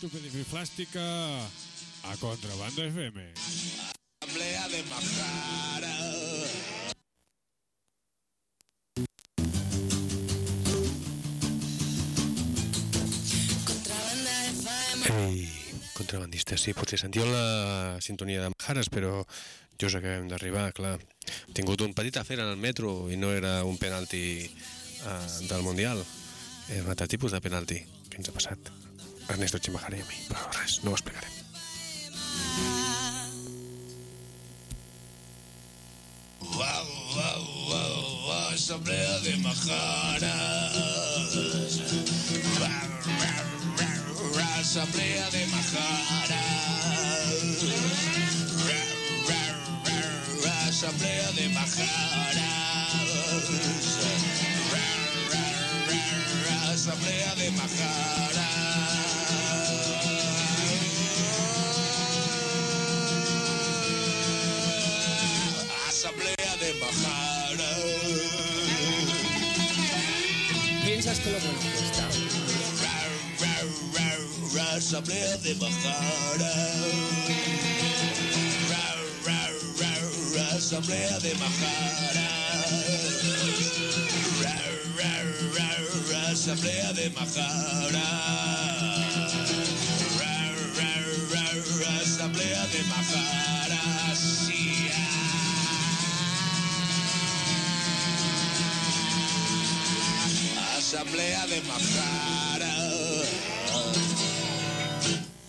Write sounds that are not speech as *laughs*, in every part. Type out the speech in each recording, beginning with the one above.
Estupidiflàstica a Contrabanda FM. Asamblea de Majara. Ei, contrabandistes, sí, potser sentíeu la sintonia de Majares, però just acabem d'arribar, clar. Hem tingut un petit afer en el metro i no era un penalti uh, del Mundial. Era un altre tipus de penalti. Què ens ha passat? Ernesto Chimajara i a però res, no ho explicarem. Wow, wow, wow, Asamblea de Majara. Asamblea de Majara. Asamblea de Majara. Asamblea de Majara. Piensas que lo bueno está. Asamblea de Majara. Asamblea de Majara. Asamblea de Majara. Asamblea de Majara. Asamblea de Majara.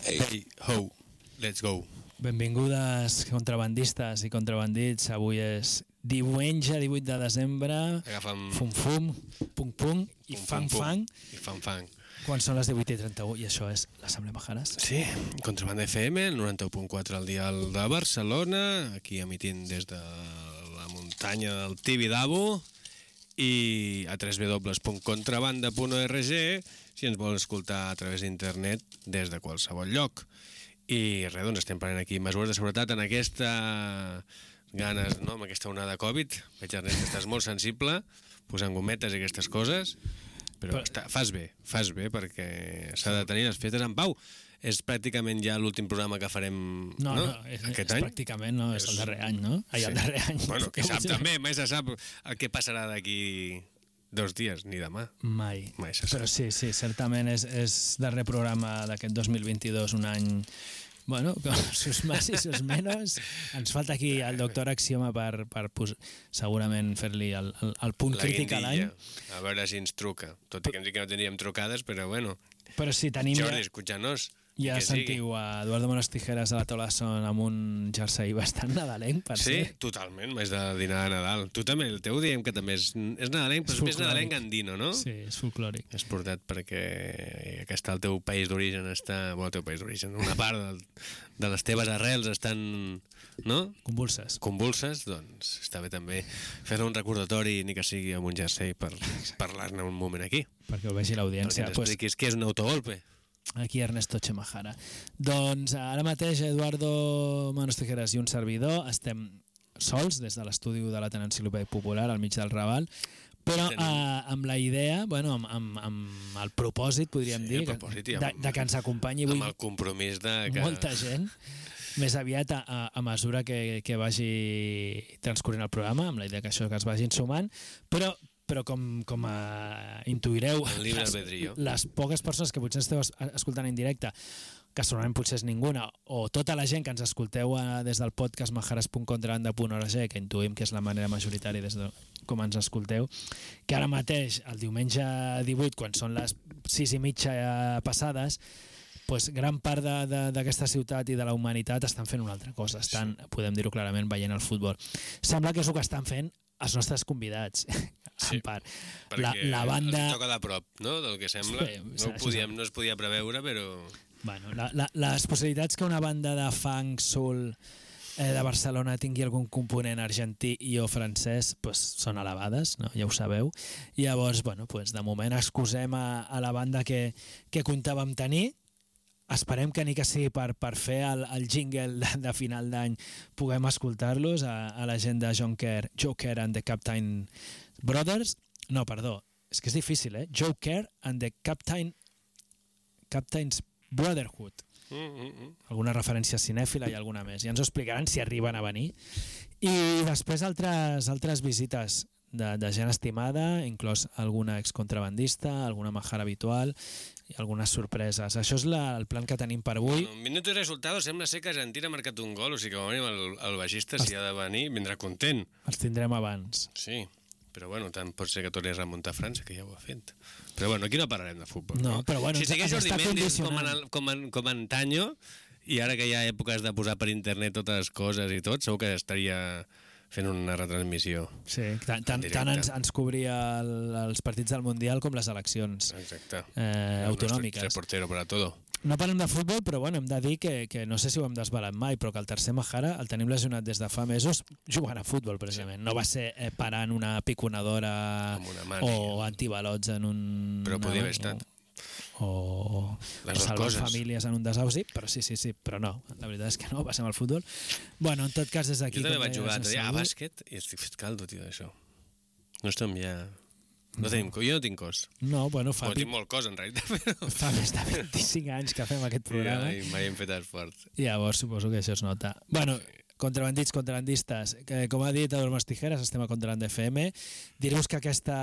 Hey, ho, let's go. Benvingudes, contrabandistes i contrabandits. Avui és diumenge 18 de desembre. Agafa'm... Fum, fum, pum, pum i Pum, fang, pum, pum. fang. I fang, fang. Quan són les 18 i 31 i això és l'Assemblea Majares. Sí, Contrabanda FM, el 91.4 al dial de Barcelona, aquí emitint des de la muntanya del Tibidabo i a www.contrabanda.org si ens vol escoltar a través d'internet des de qualsevol lloc. I res, doncs estem prenent aquí mesures de seguretat en aquesta ganes, no?, amb aquesta onada Covid. Veig, Ernest, que estàs molt sensible, posant gometes i aquestes coses, però, Però- està, fas bé, fas bé, perquè s'ha de tenir les festes en pau. És pràcticament ja l'últim programa que farem No, no, és, aquest és any. pràcticament no, és, És- el darrer any, no? Ai, el darrer any. Bueno, que *laughs* sap també, mai se sap el que passarà d'aquí dos dies, ni demà. Mai. Mai se sap. Però sí, sí, certament és, és darrer programa d'aquest 2022, un any bueno, *laughs* sus más i sus menos. Ens falta aquí el doctor Axioma per, per pos, segurament fer-li el, el, el punt La crític a l'any. A veure si ens truca. Tot i que hem dit que no teníem trucades, però bueno. Però sí, tenim... Jordi, ja, escucha-nos. Ja sentiu a Eduardo Monos Tijeras a la taula de son amb un jersei bastant nadalenc, per Sí, ser. totalment, més de dinar de Nadal. Tu també, el teu diem que també és, és nadalenc, però és, més nadalenc andino, no? Sí, és folclòric. Has portat perquè que està el teu país d'origen, està... Bueno, el teu país d'origen, una part del, de les teves arrels estan... No? Convulses. convulses, doncs està bé també fer un recordatori ni que sigui amb un jersei per parlar-ne un moment aquí. perquè ho vegi Perquè l'audiència. ens expliquis què és un autogolpe. Aquí Ernesto Chemajara. Doncs ara mateix Eduardo Manos Tijeras i un servidor estem sols des de l'estudi de la Enciclopèdia Popular al mig del Raval, però eh, amb la idea, bueno, amb, amb, amb el propòsit, podríem Sí, dir, propòsit i de, amb- de que ens acompanyi avui Amb el compromís de que... molta gent, més aviat a, a, a mesura que, que vagi transcorrent el programa, amb la idea que això que es vagin sumant, però però com, com a, intuireu El libre les, les poques persones que potser esteu es- escoltant en directe que segurament potser és ninguna, o tota la gent que ens escolteu a, des del podcast majares.contrabanda.org, que intuïm que és la manera majoritària des de com ens escolteu, que ara mateix, el diumenge 18, quan són les 6 i mitja eh, passades, pues, gran part d'aquesta ciutat i de la humanitat estan fent una altra cosa, estan, podem dir-ho clarament, veient el futbol. Sembla que és el que estan fent els nostres convidats, Sí, en part. La, la banda... toca de prop, no?, del que sembla. Sí, no, ho podíem, no es podia preveure, però... Bueno, la, la, les possibilitats que una banda de funk, soul eh, de Barcelona tingui algun component argentí i o francès pues, són elevades, no? ja ho sabeu. I llavors, bueno, pues, de moment excusem a, a la banda que, que comptàvem tenir, esperem que ni que sigui per, per fer el, el jingle de, de final d'any puguem escoltar-los a, a la gent de John Kerr, Joe Kerr and the Captain Brothers no, perdó, és que és difícil, eh? Joe Kerr and the Captain Captain's Brotherhood. Mm, mm, mm. alguna referència cinèfila i alguna més. Ja ens ho explicaran si arriben a venir. I després altres, altres visites de, de gent estimada, inclòs alguna excontrabandista, alguna majara habitual i algunes sorpreses. Això és la, el plan que tenim per avui. Un minut i resultat sembla ser que Argentina ha marcat un gol, o sigui que com a mínim el, el baixista, si ha de venir, vindrà content. Els tindrem abans. Sí, però bueno, tant pot ser que torni a remuntar a França, que ja ho ha fet. Però bueno, aquí no parlarem de futbol. No, però bueno, si ens Jordi està Mendes com, en, com, en, com antanyo, i ara que hi ha èpoques de posar per internet totes les coses i tot, segur que estaria fent una retransmissió. Sí, tant, tant, tant ens, ens cobria el, els partits del Mundial com les eleccions Exacte. eh, autonòmiques. Reportero para todo. No parlem de futbol, però bueno, hem de dir que, que no sé si ho hem desvelat mai, però que el tercer Mahara el tenim lesionat des de fa mesos jugant a futbol, precisament. No va ser eh, parant una piconadora una o antibalots en un... Però podia haver estat. O, o, Les o salvar coses. famílies en un desausi, però sí, sí, sí, però no. La veritat és que no, passem al futbol. Bueno, en tot cas, des d'aquí... Jo també vaig jugar a bàsquet i estic fet caldo, tio, d'això. No estem ja... No tenim, co- jo no tinc cos. No, bueno, fa, Bueno, tinc molt cos, en realitat, *laughs* però... fa més de 25 anys que fem aquest programa. I mai hem fet esport. I llavors suposo que això es nota. Bueno, contrabandits, contrabandistes, que com ha dit Mas Tijeras, estem a Contraband FM. Dir-vos que aquesta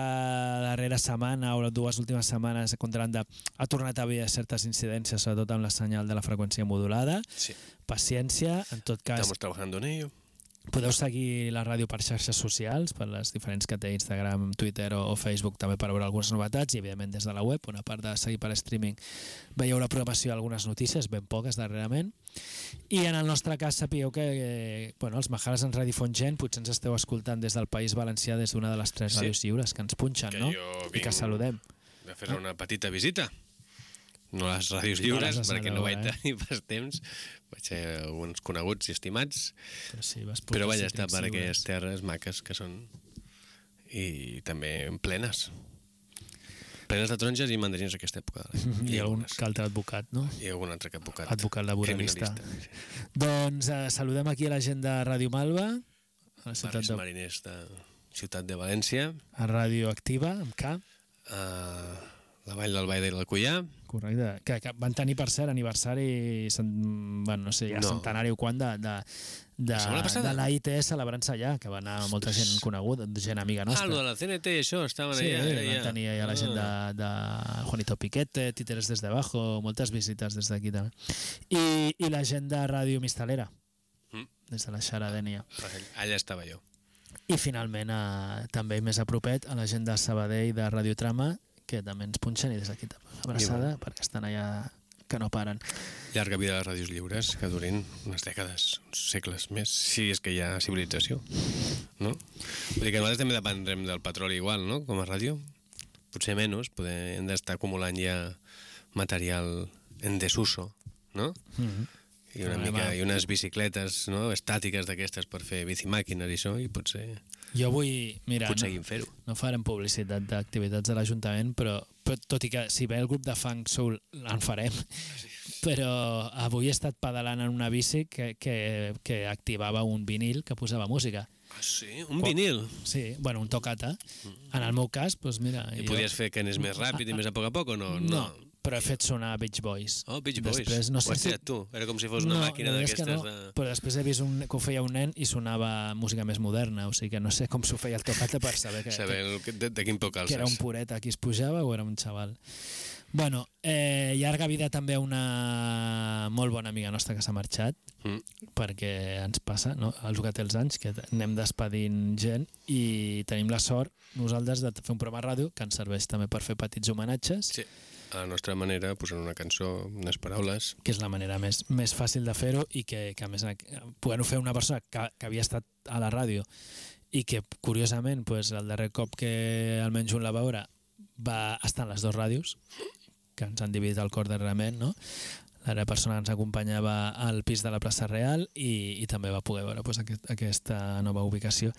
darrera setmana o les dues últimes setmanes Contrabanda ha tornat a haver certes incidències, sobretot amb la senyal de la freqüència modulada. Sí, Paciència, en tot cas, estamos trabajando en ello. Podeu seguir la ràdio per xarxes socials, per les diferents que té Instagram, Twitter o, o Facebook, també per veure algunes novetats i, evidentment, des de la web, on a part de seguir per streaming veieu la programació d'algunes notícies, ben poques darrerament. I en el nostre cas sapigueu que eh, bueno, els Majares en Ràdio Fontgent potser ens esteu escoltant des del País Valencià des d'una de les tres Sí. ràdios lliures que ens punxen, Que no? I que saludem. De fer una petita visita. No les ràdios No lliures, les has perquè no vaig eh? tenir pas temps. Vaig ser alguns coneguts i estimats, Però, sí, vas però vaig estar per aquelles terres maques que són i també plenes. Plenes de taronges i mandarines aquesta època. *laughs* I algun que altre advocat, no? I algun altre que advocat. Advocat laboralista. Doncs eh, saludem aquí a la gent de Ràdio Malva, a la ciutat Barris de mariners de Ciutat de València, a Ràdio Activa, amb K, a la Vall del Baida i l'Alcoià, correcte, que, que van tenir, per cert, aniversari, cent- bueno, no sé, ja No. centenari o quan, de, de, de, La de l'AIT celebrant-se allà, que va anar molta gent coneguda, gent amiga Ah, nostra. el de la CNT i això, estaven Sí, allà. van allà. tenir allà la gent de, Ah. de Juanito Piquete, Títeres des de Bajo, moltes visites des d'aquí també. I, I la gent de Ràdio Mistalera, Mm. des de la Xaradènia. Allà estava jo. I finalment, eh, també més a propet, a la gent de Sabadell de Radiotrama, que també ens punxen i des d'aquí abraçada, perquè estan allà que no paren. Llarga vida a les ràdios lliures, que durin unes dècades, uns segles més, si és que hi ha civilització, no? Vull dir que nosaltres també dependrem del petroli igual, no?, com a ràdio. Potser menys, poder, hem d'estar acumulant ja material en desuso, no? Mm -hmm. I, una mica, i unes bicicletes no? estàtiques d'aquestes per fer bicimàquines i això, i potser, Jo vull... Mira, potser no, no. no farem publicitat d'activitats de l'Ajuntament, però, però tot i que si ve el grup de Funk Soul en farem, *laughs* però avui he estat pedalant en una bici que, que, que activava un vinil que posava música. Ah, sí? Un vinil? Sí, bueno, un tocata. En el meu cas, doncs mira... I jo- podies fer que anés més ràpid i més a poc a poc o no? No, però he fet sonar Beach Boys. Oh, Beach Boys. Després, no Ho sé has si... tu? Era com si fos una màquina és que d'aquestes no, de... Però després he vist un, que ho feia un nen i sonava música més moderna, o sigui que no sé com s'ho feia el tocata per saber que, Saber que, de, de quin poc que, alces. que era un puret a qui es pujava o era un xaval. Bueno, eh, llarga vida també a una molt bona amiga nostra que s'ha marxat, Mm. perquè ens passa, no? al jugat els anys, que anem despedint gent i tenim la sort nosaltres de fer un programa ràdio que ens serveix també per fer petits homenatges, Sí. A la nostra manera, posant una cançó, unes paraules... que és la manera més, més fàcil de fer-ho i que, que a més podent-ho fer una persona que, que havia estat a la ràdio i que curiosament pues, el darrer cop que almenys un la veure va estar en les dues ràdios que ens han dividit el cor darrerament no? La persona que ens acompanyava al pis de la plaça Real i, i també va poder veure pues, aquest, aquesta nova ubicació.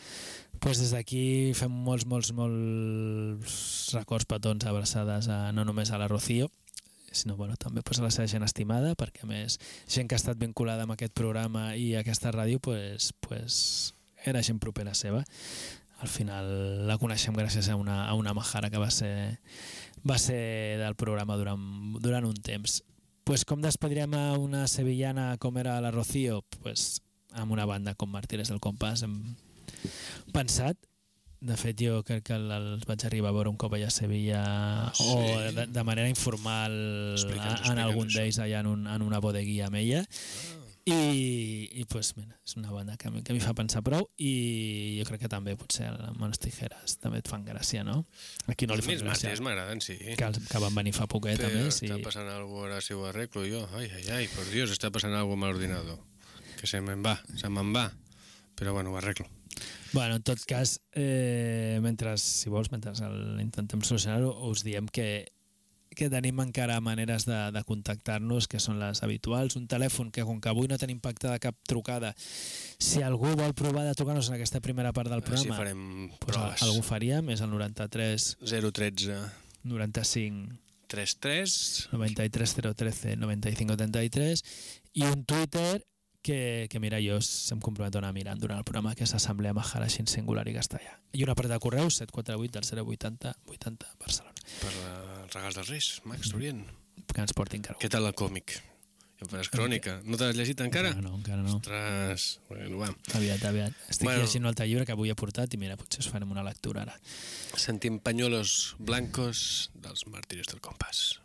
Pues des d'aquí fem molts, molts, molts records petons, abraçades a, no només a la Rocío sinó bueno, també pues, a la seva gent estimada perquè a més gent que ha estat vinculada amb aquest programa i aquesta ràdio pues, pues, era gent propera seva. Al final la coneixem gràcies a una, a una majara que va ser, va ser del programa durant, durant un temps pues com despedirem a una sevillana com era la Rocío? Pues amb una banda com Martínez del Compàs hem pensat de fet, jo crec que el- els vaig arribar a veure un cop allà a Sevilla Sí. o de, de manera informal en algun d'ells allà en, un, en una bodeguia amb ella i, i pues, mira, és una banda que, a mi- que m'hi fa pensar prou i jo crec que també potser amb les tijeres també et fan gràcia, no? Aquí no li Els fan gràcia. Martins m'agraden, sí. Que, els- que van venir fa poquet, a Pero més. está I, pasando algo ahora si lo arreglo yo. Ay, ay, ay, por Dios, está pasando algo mal ordenado. Que se me va, se me va. Pero bueno, ho arreglo. bueno, en tot cas, eh, mentre, si vols, mentre el, intentem solucionar-ho, us diem que que tenim encara maneres de, de contactar-nos, que són les habituals. Un telèfon que, com que avui no tenim pactada cap trucada, si algú vol provar de trucar-nos en aquesta primera part del A veure si programa, farem proves. algú faríem, és el 93 013 95 33 93 013 95 73 i un Twitter que, que mira, jo em comprometo a anar mirant durant el programa que és Assemblea Maharashi en singular i castellà. I una part de correu 748 del 080 80 Barcelona. Per la, els regals dels Reis, Max Turient. Que ens portin cargo. Què tal el còmic? Faràs crònica. No t'has llegit encara? No, no, encara no. Ostres, bueno, va. Aviat, aviat. Estic Bueno. llegint un altre llibre que avui he portat i mira, potser us farem una lectura ara. Sentim pañuelos blancos dels màrtires del compàs.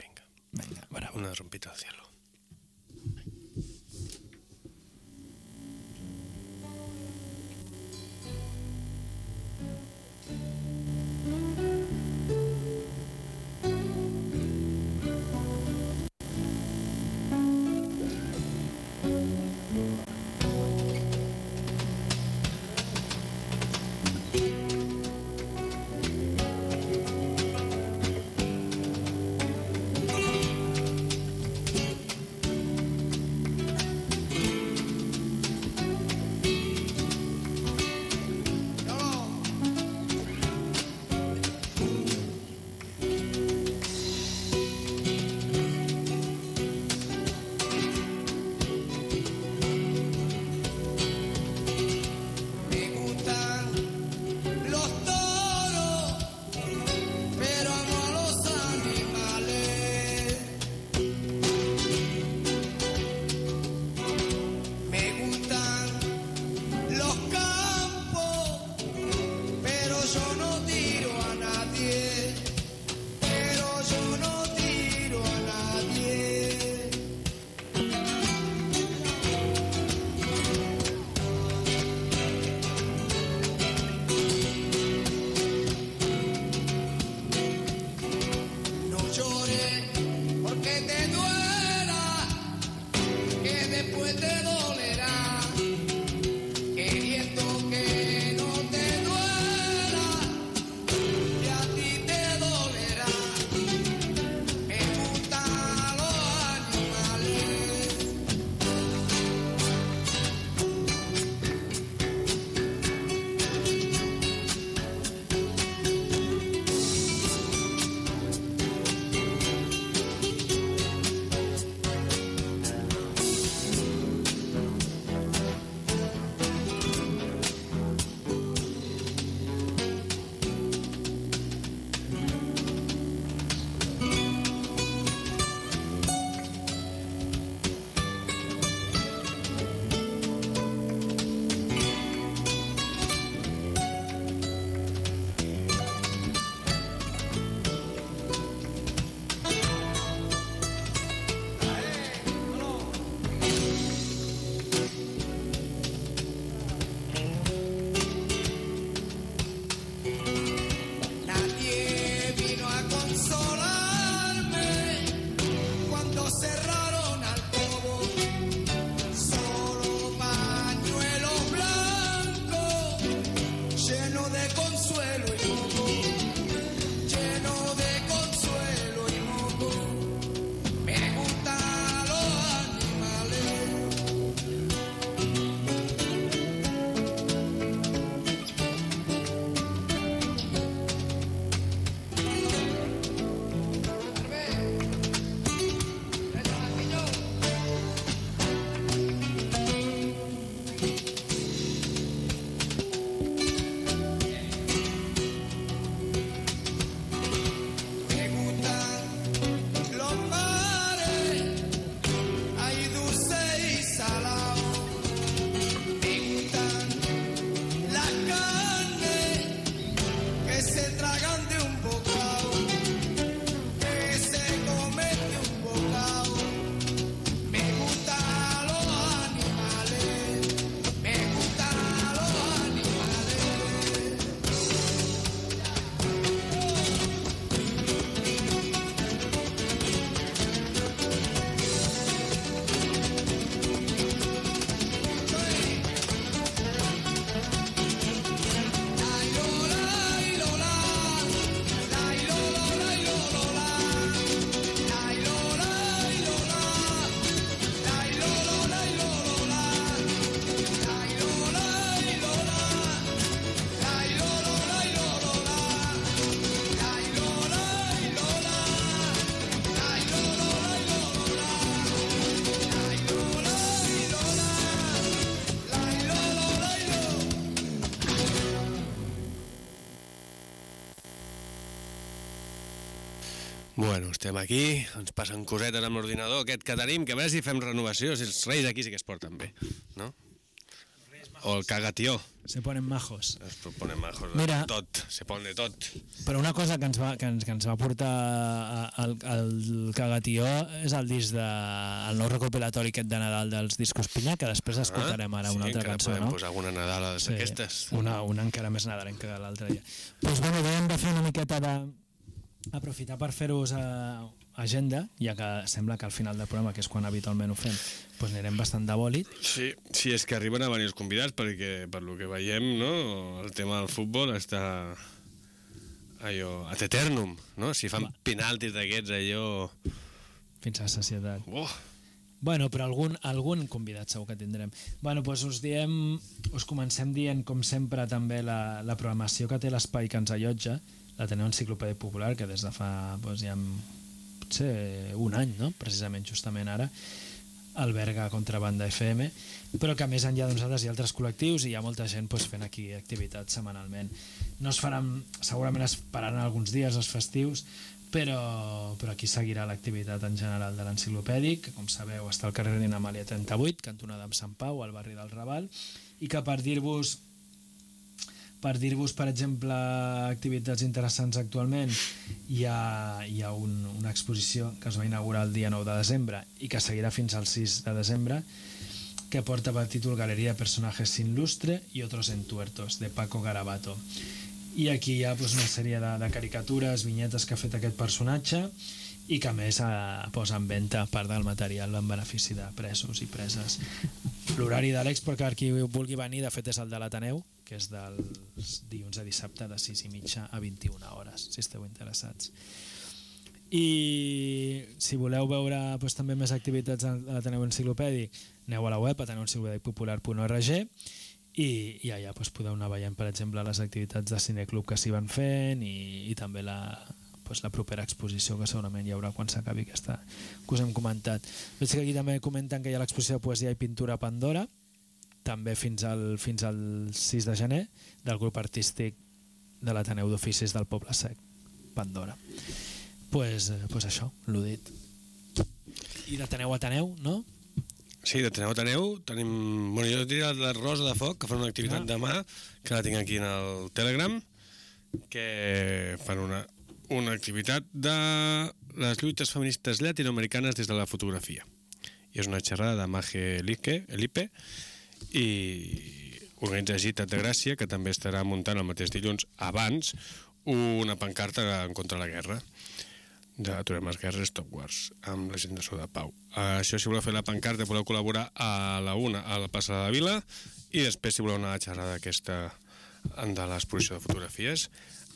Vinga, Vinga, bravo. una rompita al cielo. Estem aquí, ens passen cosetes amb l'ordinador aquest que tenim, que a veure si fem renovació, si els reis aquí sí que es porten bé, no? O el cagatió. Se ponen majos. Es proponen majos de Mira. tot, se pon de tot. Però una cosa que ens va, que ens, que ens va portar al, al Cagatió és el disc de, el nou recopilatori aquest de Nadal dels discos Pinya, que després escoltarem ara una Ah, sí, altra encara cançó, podem no? posar alguna Nadala d'aquestes. Una, una encara més nadalenca que l'altre dia. Doncs pues, bueno, vam de fer una miqueta de... aprofitar per fer-vos a, agenda, ja que sembla que al final del programa, que és quan habitualment ho fem, doncs anirem bastant de bòlit. Sí, sí, és que arriben a venir els convidats perquè, per lo que veiem, no, el tema del futbol està allò, ad eternum, no? Si fan penaltis d'aquests, allò... Fins a sacietat. Oh, Bueno, però algun, algun convidat segur que tindrem. Bueno, doncs us diem, us comencem dient, com sempre, també la, la programació que té l'espai que ens allotja, la teniu Enciclopèdia Popular, que des de fa doncs, ja potser un any, no? precisament justament ara, alberga Contrabanda FM, però que més enllà de nosaltres hi ha altres col·lectius i hi ha molta gent doncs, fent aquí activitats setmanalment. No es faran, segurament es pararan alguns dies els festius, però, però aquí seguirà l'activitat en general de l'enciclopèdic, que com sabeu està al carrer Nina Amàlia 38, cantonada amb Sant Pau, al barri del Raval, i que per dir-vos per dir-vos, per exemple, activitats interessants actualment, hi ha, hi ha un, una exposició que es va inaugurar el dia 9 de desembre i que seguirà fins al 6 de desembre, que porta per títol Galeria de Personajes sin lustre y otros entuertos, de Paco Garabato. I aquí hi ha pues, una sèrie de, de caricatures, vinyetes que ha fet aquest personatge i que a més eh, posa en venda part del material en benefici de presos i preses. L'horari de l'expo, que qui vulgui venir, de fet és el de l'Ateneu, que és dels dilluns a dissabte de 6 i mitja a 21 hores, si esteu interessats. I si voleu veure doncs, també més activitats a l'Ateneu Enciclopèdic, aneu a la web ateneuenciclopèdicpopular.org i, i allà doncs, podeu anar veient, per exemple, les activitats de cineclub que s'hi van fent i, i també la, doncs, la propera exposició que segurament hi haurà quan s'acabi aquesta que us hem comentat. Veig que aquí també comenten que hi ha l'exposició de poesia i pintura a Pandora, també fins al, fins al 6 de gener, del grup artístic de l'Ateneu d'Oficis del Poble Sec, Pandora. pues, eh, pues això, l'ho dit. I d'Ateneu a Ateneu, no? Sí, de Teneu a Teneu tenim... Bueno, jo diria la Rosa de Foc, que fan una activitat Ah. demà, que la tinc aquí en el Telegram, que fan una, una activitat de les lluites feministes llatinoamericanes des de la fotografia. I és una xerrada de Maje Elique, Elipe, i organitza Gitat de Gràcia, que també estarà muntant el mateix dilluns abans una pancarta en contra la guerra de Aturem les Guerres Stop Wars amb la gent de So de Pau. Això, si voleu fer la pancarta, podeu col·laborar a la una a la plaça de la Vila i després, si voleu anar a la xerrada aquesta de l'exposició de fotografies,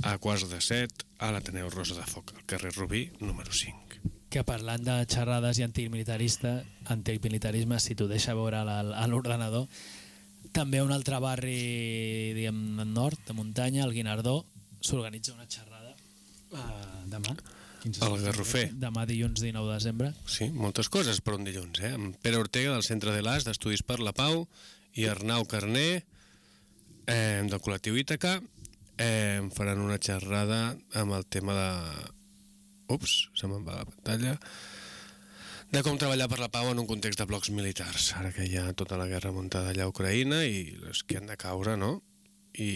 a quarts de set a l'Ateneu Rosa de Foc, al carrer Rubí, número 5. Que parlant de xerrades i antimilitarista, antimilitarisme, si t'ho deixa veure a l'ordenador, també un altre barri, diguem, nord, de muntanya, el Guinardó, s'organitza una xerrada uh, demà. Al Garrofer. Demà dilluns 19 de desembre. Sí, moltes coses per un dilluns, eh? Amb Pere Ortega, del Centre de l'As, d'Estudis per la Pau, i Arnau Carné, eh, del col·lectiu Ítaca, eh, faran una xerrada amb el tema de... Ups, se me'n va la pantalla de com treballar per la pau en un context de blocs militars, ara que hi ha tota la guerra muntada allà a Ucraïna i les que han de caure, no? I,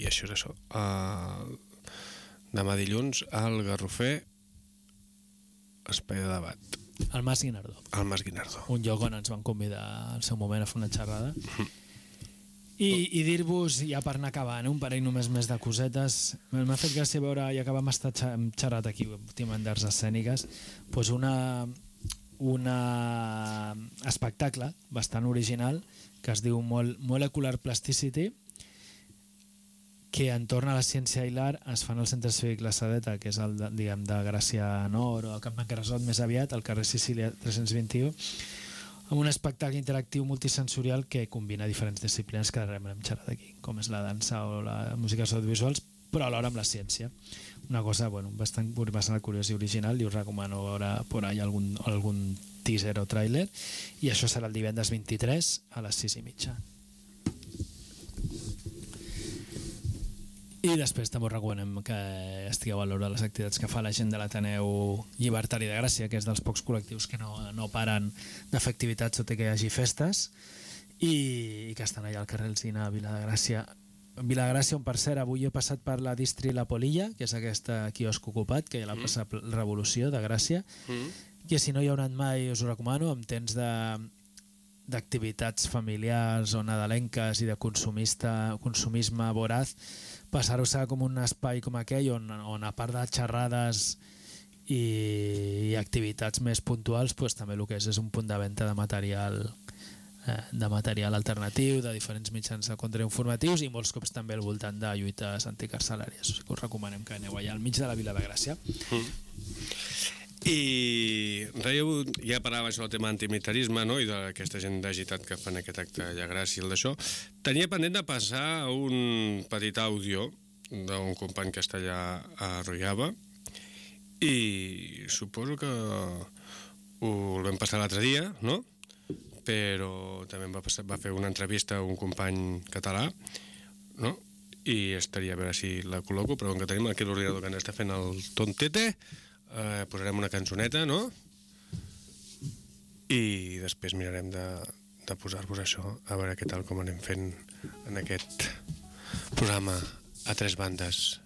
i això és això. Uh, demà dilluns al Garrofer espai de debat El Mas Guinardó. al Mas Guinardó. un lloc on ens van convidar al seu moment a fer una xerrada. I, i dir-vos, ja per anar acabant, un parell només més de cosetes, m'ha fet gràcia veure, ja que vam estar xerrat aquí últimament d'arts escèniques, doncs una, una espectacle bastant original que es diu Mol Molecular Plasticity, que entorn a la ciència i l'art es fan al Centre Cívic La Sadeta, que és el de, diguem, de Gràcia Nord o el Camp de Carasot més aviat, al carrer Sicília 321, amb un espectacle interactiu multisensorial que combina diferents disciplines que ara hem xerrat aquí, com és la dansa o la música audiovisuals, però alhora amb la ciència. Una cosa bueno, bastant, bastant curiosa i original i us recomano veure por ahí algun, algun teaser o tràiler i això serà el divendres 23 a les 6 i mitja. I després també us recomanem que estigueu a l'hora de les activitats que fa la gent de l'Ateneu Llibertari de Gràcia, que és dels pocs col·lectius que no, no paren de fer activitats tot i que hi hagi festes i, i que estan allà al carrer Alzina, a Vila de Gràcia. Vila de Gràcia, on per cert, avui he passat per la Distri La Polilla, que és aquesta quiosc ocupat, que hi ha la plaça Revolució de Gràcia, Mm. que si no hi heu anat mai us ho recomano, en temps de d'activitats familiars o nadalenques i de consumista, consumisme voraz, passar-ho-se com un espai com aquell on, on a part de xerrades i, i activitats més puntuals pues, també el que és és un punt de venda de material eh, de material alternatiu, de diferents mitjans de contrainformatius i molts cops també al voltant de lluites anticarcelàries. Us recomanem que aneu allà al mig de la Vila de Gràcia. I dèieu, ja parava això del tema antimilitarisme no? i d'aquesta gent d'agitat que fan aquest acte allà el d'això. Tenia pendent de passar un petit àudio d'un company que està allà a Royava i suposo que ho el vam passar l'altre dia, no? Però també va, passar, va fer una entrevista a un company català, no? i estaria a veure si la col·loco, però com que tenim aquí l'ordinador que ens està fent el tontete, eh, posarem una cançoneta, no? I després mirarem de, de posar-vos això, a veure què tal com anem fent en aquest programa a tres bandes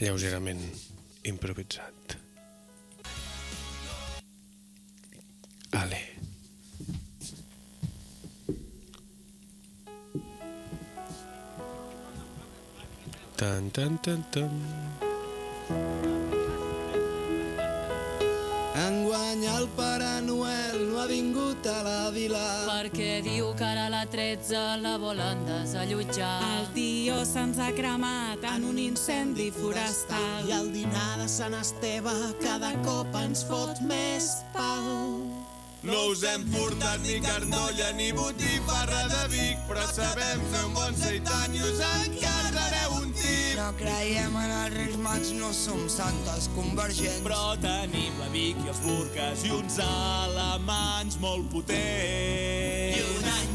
lleugerament improvisat. Ale. Tan, tan, tan, tan. Enguany el Pare Noel no ha vingut a la vila. Perquè diu que ara a la 13 la volen desallotjar. El tio se'ns ha cremat en un incendi forestal. I el dinar de Sant Esteve cada cop ens fot més pau. No us hem portat ni carnolla ni botifarra de Vic, però sabem fer un bon seitan i us encarnareu un tir. No creiem en els Reis Mags, no som santes convergents. Però tenim la Vic i els burques i uns alemanys molt potents. I un any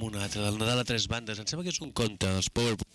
amb un altre, del Nadal a tres bandes. Em sembla que és un conte dels Power...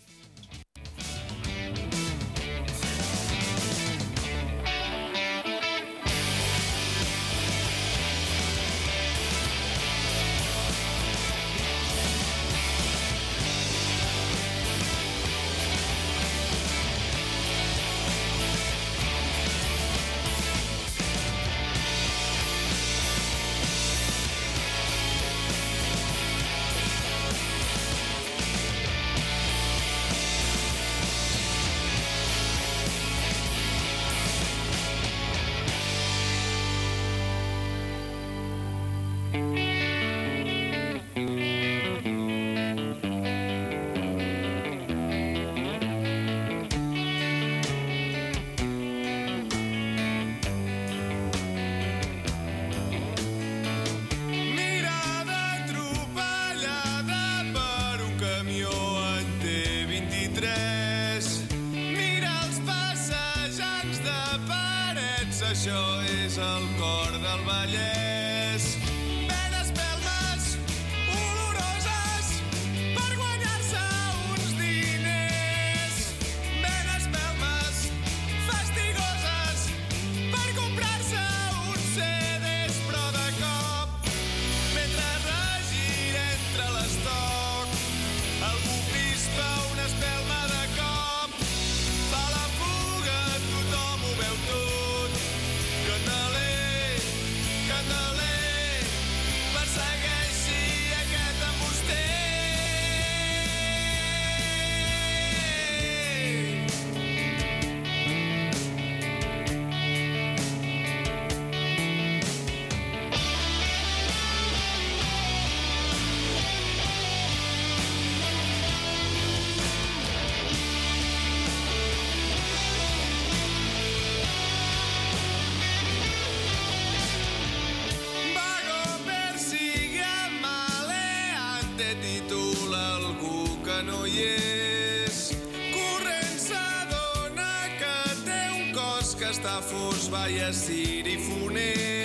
fos, Vallacir i Fonés.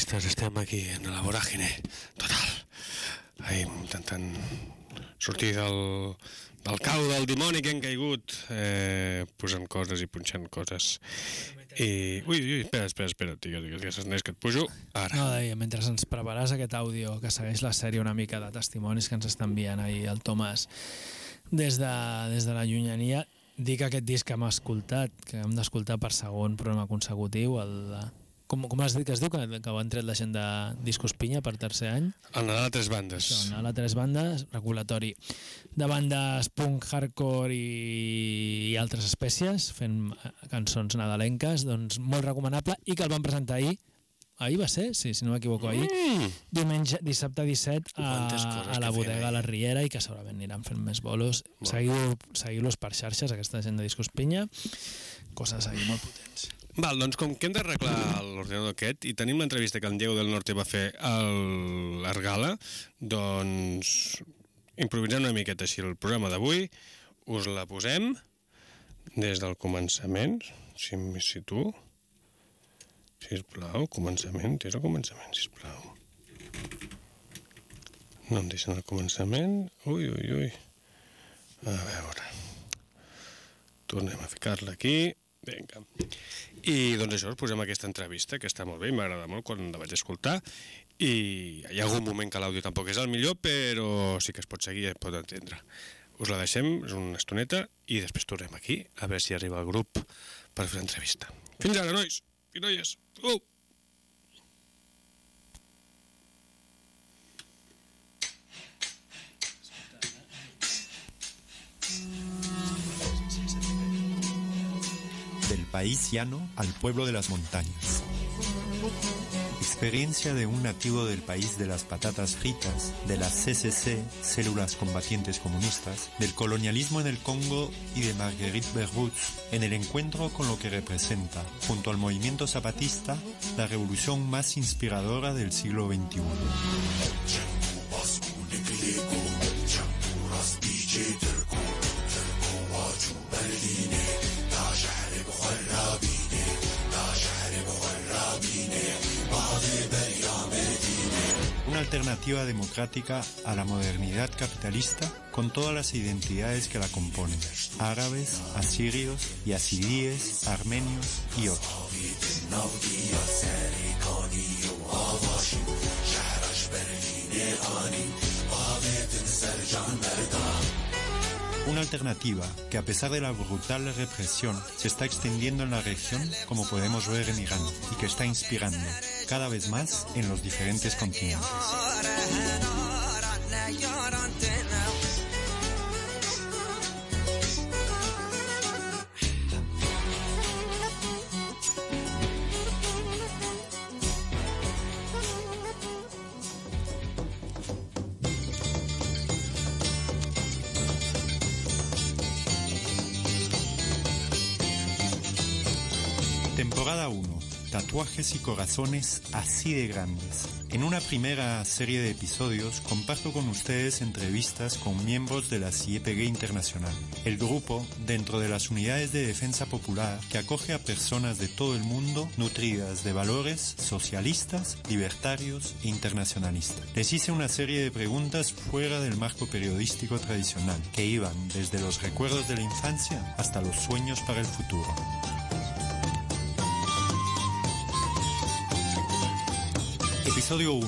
Contrabandistes, estem aquí en la voràgine total. Ahí intentant sortir del, del cau del dimoni que hem caigut, eh, posant coses i punxant coses. I... Ui, ui, espera, espera, espera, digues, digues, digues, Ernest, que et pujo ara. No, deia, mentre ens preparàs aquest àudio que segueix la sèrie una mica de testimonis que ens està enviant ahir el Tomàs des de, des de la llunyania, que aquest disc que hem escoltat, que hem d'escoltar per segon programa consecutiu, el, com, com has dit que es diu, que, que ho han tret la gent de Discos Pinya per tercer any? El Nadal a tres bandes. Això, Nadal a tres bandes, regulatori de bandes punk, hardcore i, i altres espècies, fent eh, cançons nadalenques, doncs molt recomanable, i que el van presentar ahir, ahir va ser, sí, si no m'equivoco, ahir, Mm. diumenge, dissabte 17 a, a la bodega ahir. La Riera i que segurament aniran fent més bolos. Seguiu- Seguiu-los per xarxes, aquesta gent de Discos Pinya, coses ahir molt potents. Val, doncs com que hem d'arreglar l'ordinador aquest i tenim l'entrevista que en Diego del Norte va fer a l'Argala, doncs improvisem una miqueta així el programa d'avui, us la posem des del començament, si m'hi situo. Sisplau, començament, és el començament, sisplau. No em deixen el començament. Ui, ui, ui. A veure. Tornem a ficar-la aquí. Vinga. I doncs això, us posem aquesta entrevista, que està molt bé, m'agrada molt quan la vaig escoltar, i hi ha algun moment que l'àudio tampoc és el millor, però sí que es pot seguir i es pot entendre. Us la deixem, és una estoneta, i després tornem aquí, a veure si arriba el grup per fer l'entrevista. Fins ara, nois i noies! Uh! País llano al pueblo de las montañas. Experiencia de un nativo del país de las patatas fritas, de las CCC, células combatientes comunistas, del colonialismo en el Congo y de Marguerite Berrutz en el encuentro con lo que representa, junto al movimiento zapatista, la revolución más inspiradora del siglo XXI. Alternativa democrática a la modernidad capitalista con todas las identidades que la componen. Árabes, asirios y asiríes, armenios y otros. Alternativa que a pesar de la brutal represión se está extendiendo en la región como podemos ver en Irán y que está inspirando cada vez más en los diferentes continentes. Temporada 1. tatuajes y corazones así de grandes. En una primera serie de episodios comparto con ustedes entrevistas con miembros de la CIEPG Internacional, el grupo dentro de las unidades de defensa popular que acoge a personas de todo el mundo nutridas de valores socialistas, libertarios e internacionalistas. Les hice una serie de preguntas fuera del marco periodístico tradicional, que iban desde los recuerdos de la infancia hasta los sueños para el futuro. Episodio 1.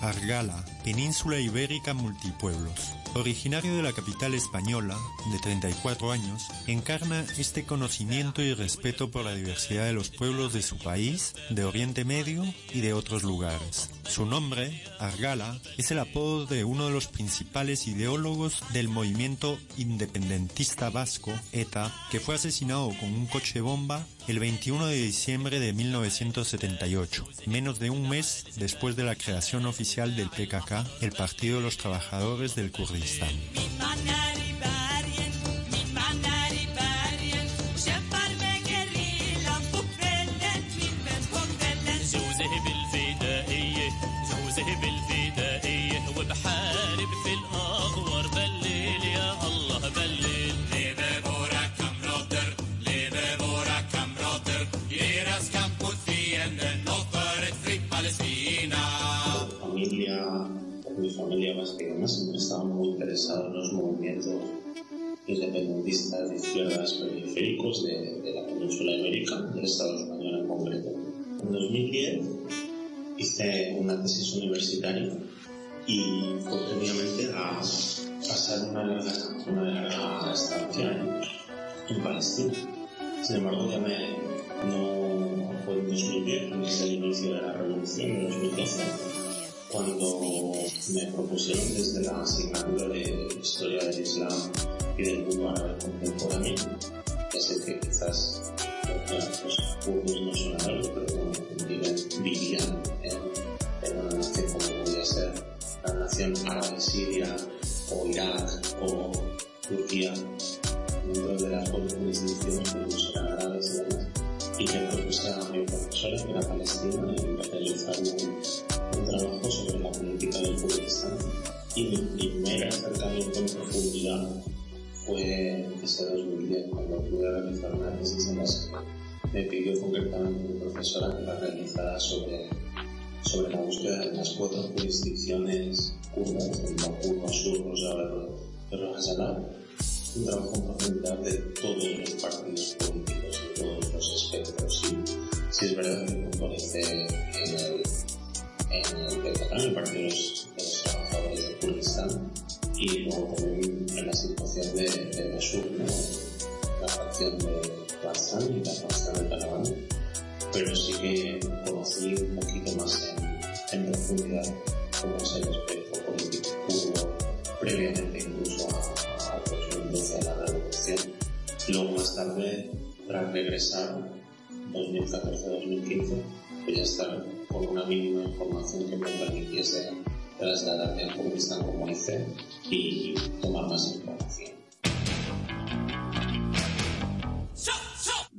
Argala, Península Ibérica Multipueblos. Originario de la capital española, de 34 años, encarna este conocimiento y respeto por la diversidad de los pueblos de su país, de Oriente Medio y de otros lugares. Su nombre, Argala, es el apodo de uno de los principales ideólogos del movimiento independentista vasco, ETA, que fue asesinado con un coche bomba el 21 de diciembre de 1978, menos de un mes después de la creación oficial del PKK, el Partido de los Trabajadores del Kurdistán. Tesis universitaria y previamente a pasar una larga, una larga estancia en, en Palestina. Sin embargo, ya me, no fue en 2010, antes del inicio de la revolución, en 2012, cuando me propusieron desde la asignatura de Historia del Islam y del mundo árabe contemporáneo, ya sé que quizás los kurdos no son árabes, pero bueno, viven, vivían en, nación como podría ser la nación árabe siria o Irak o Turquía, dentro de las jurisdicciones que eran árabes y demás, y me propuse a mi profesora, que era palestina, en realizar un, un trabajo sobre la política del Kurdistán y mi primer acercamiento en profundidad fue ese 2010 cuando pude realizar una tesis en la que me pidió concretamente mi profesora que la realizara sobre, sobre la búsqueda de las cuatro jurisdicciones kurdas, el Bakur, Sur, y Rojava un trabajo en profundidad de todos los partidos políticos y todos los espectros. Y si es verdad que puntualicé en el, en el el Partido de los, Trabajadores de Kurdistán y luego también en la situación de, de Basur, ¿no? la facción de Barzán y la facción de Talabán, pero sí que conocí un poquito más en, profundidad cómo es el espectro político previamente incluso a, a 2012 a la revolución. Luego más tarde, tras regresar 2014-2015, pues ya estar con una mínima información que me permitiese trasladarme a Kurdistán como hice y tomar más información.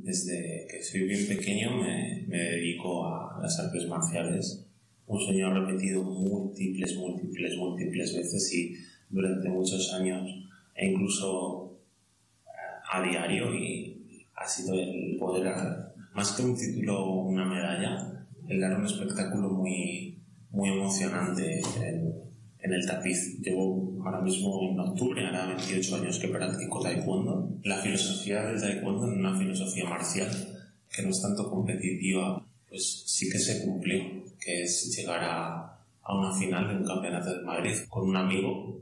Desde que soy bien pequeño me, me dedico a las artes marciales. Un sueño repetido múltiples, múltiples, múltiples veces y durante muchos años e incluso a diario y ha sido el poder, más que un título o una medalla, el dar un espectáculo muy, muy emocionante en, en, el tapiz. Llevo ahora mismo en octubre, hará 28 años que practico taekwondo. La filosofía del taekwondo es una filosofía marcial que no es tanto competitiva, pues sí que se cumplió, que es llegar a, a una final de un campeonato de Madrid con un amigo,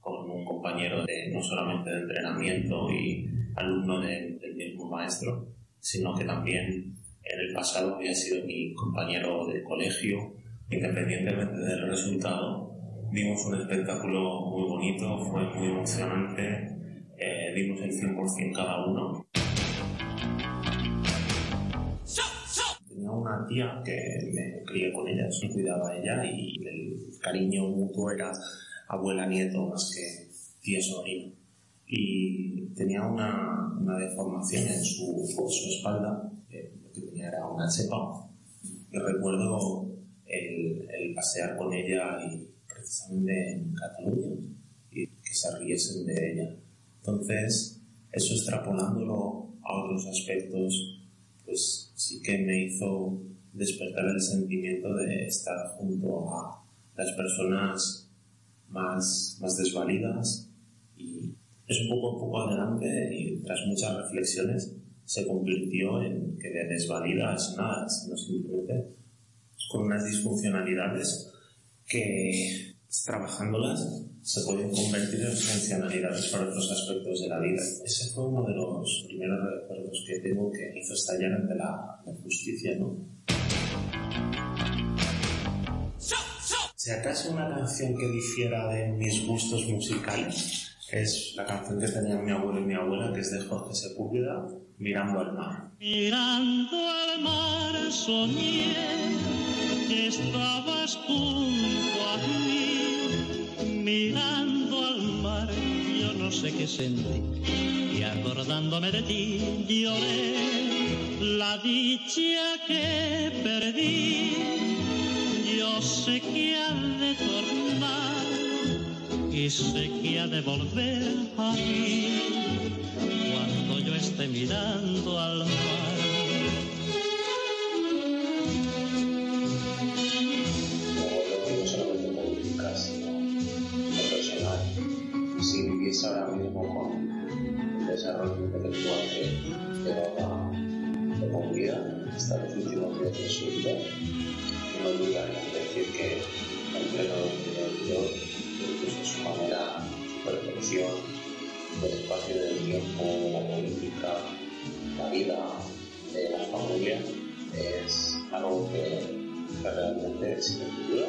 con un compañero de, no solamente de entrenamiento y alumno de, del mismo maestro, sino que también en el pasado había sido mi compañero del colegio, independientemente del resultado, dimos un espectáculo muy bonito, fue muy emocionante, eh, dimos el 100% cada uno. Tenía una tía que me crié con ella, se cuidaba a ella y el cariño mutuo era abuela-nieto más que tía-sobrino. Y tenía una, una deformación en su, su espalda, eh, lo que tenía era una cepa Y recuerdo el, el pasear con ella y precisamente en Cataluña y que se riesen de ella. Entonces, eso extrapolándolo a otros aspectos, pues sí que me hizo despertar el sentimiento de estar junto a las personas más, más desvalidas y es poco a poco adelante y tras muchas reflexiones se convirtió en que de desvalida es nada, sino simplemente con unas disfuncionalidades que trabajándolas se pueden convertir en funcionalidades para otros aspectos de la vida. Ese fue uno de los primeros recuerdos que tengo que hizo estallar ante la, la justicia, ¿no? Si acaso una canción que difiera de mis gustos musicales es la canción que tenían mi abuelo y mi abuela, que es de Jorge Sepúlveda, Mirando al mar. Mirando al mar soñé que estabas junto a mí. Mirando al mar yo no sé qué sentí y acordándome de ti lloré la dicha que perdí. Yo sé que ha de tornar y sé que ha de volver a mí cuando yo esté mirando al mar. Hasta los últimos días de su vida, no dudaría en decir que en pleno 2022, incluso su manera, su percepción del espacio del tiempo, la política, la vida de la familia, es algo que realmente sin duda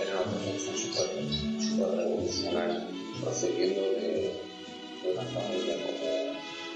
era una percepción súper revolucionaria, procediendo de, de una familia como,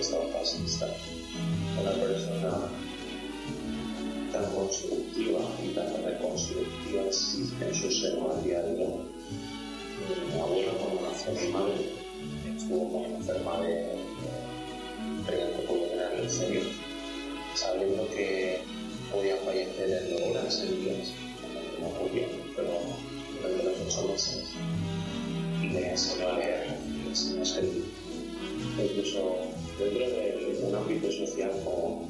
el golpe de Estado fascista, una persona tan constructiva y tan reconstructiva en su seno a día de hoy. Mi abuelo, cuando nació mi madre, estuvo muy enferma de, riesgo pulmonar en serio, sabiendo que podía fallecer en horas, días, no podía, pero durante los ocho meses. Me enseñó a leer, me enseñó a escribir. Incluso dentro de un ámbito social como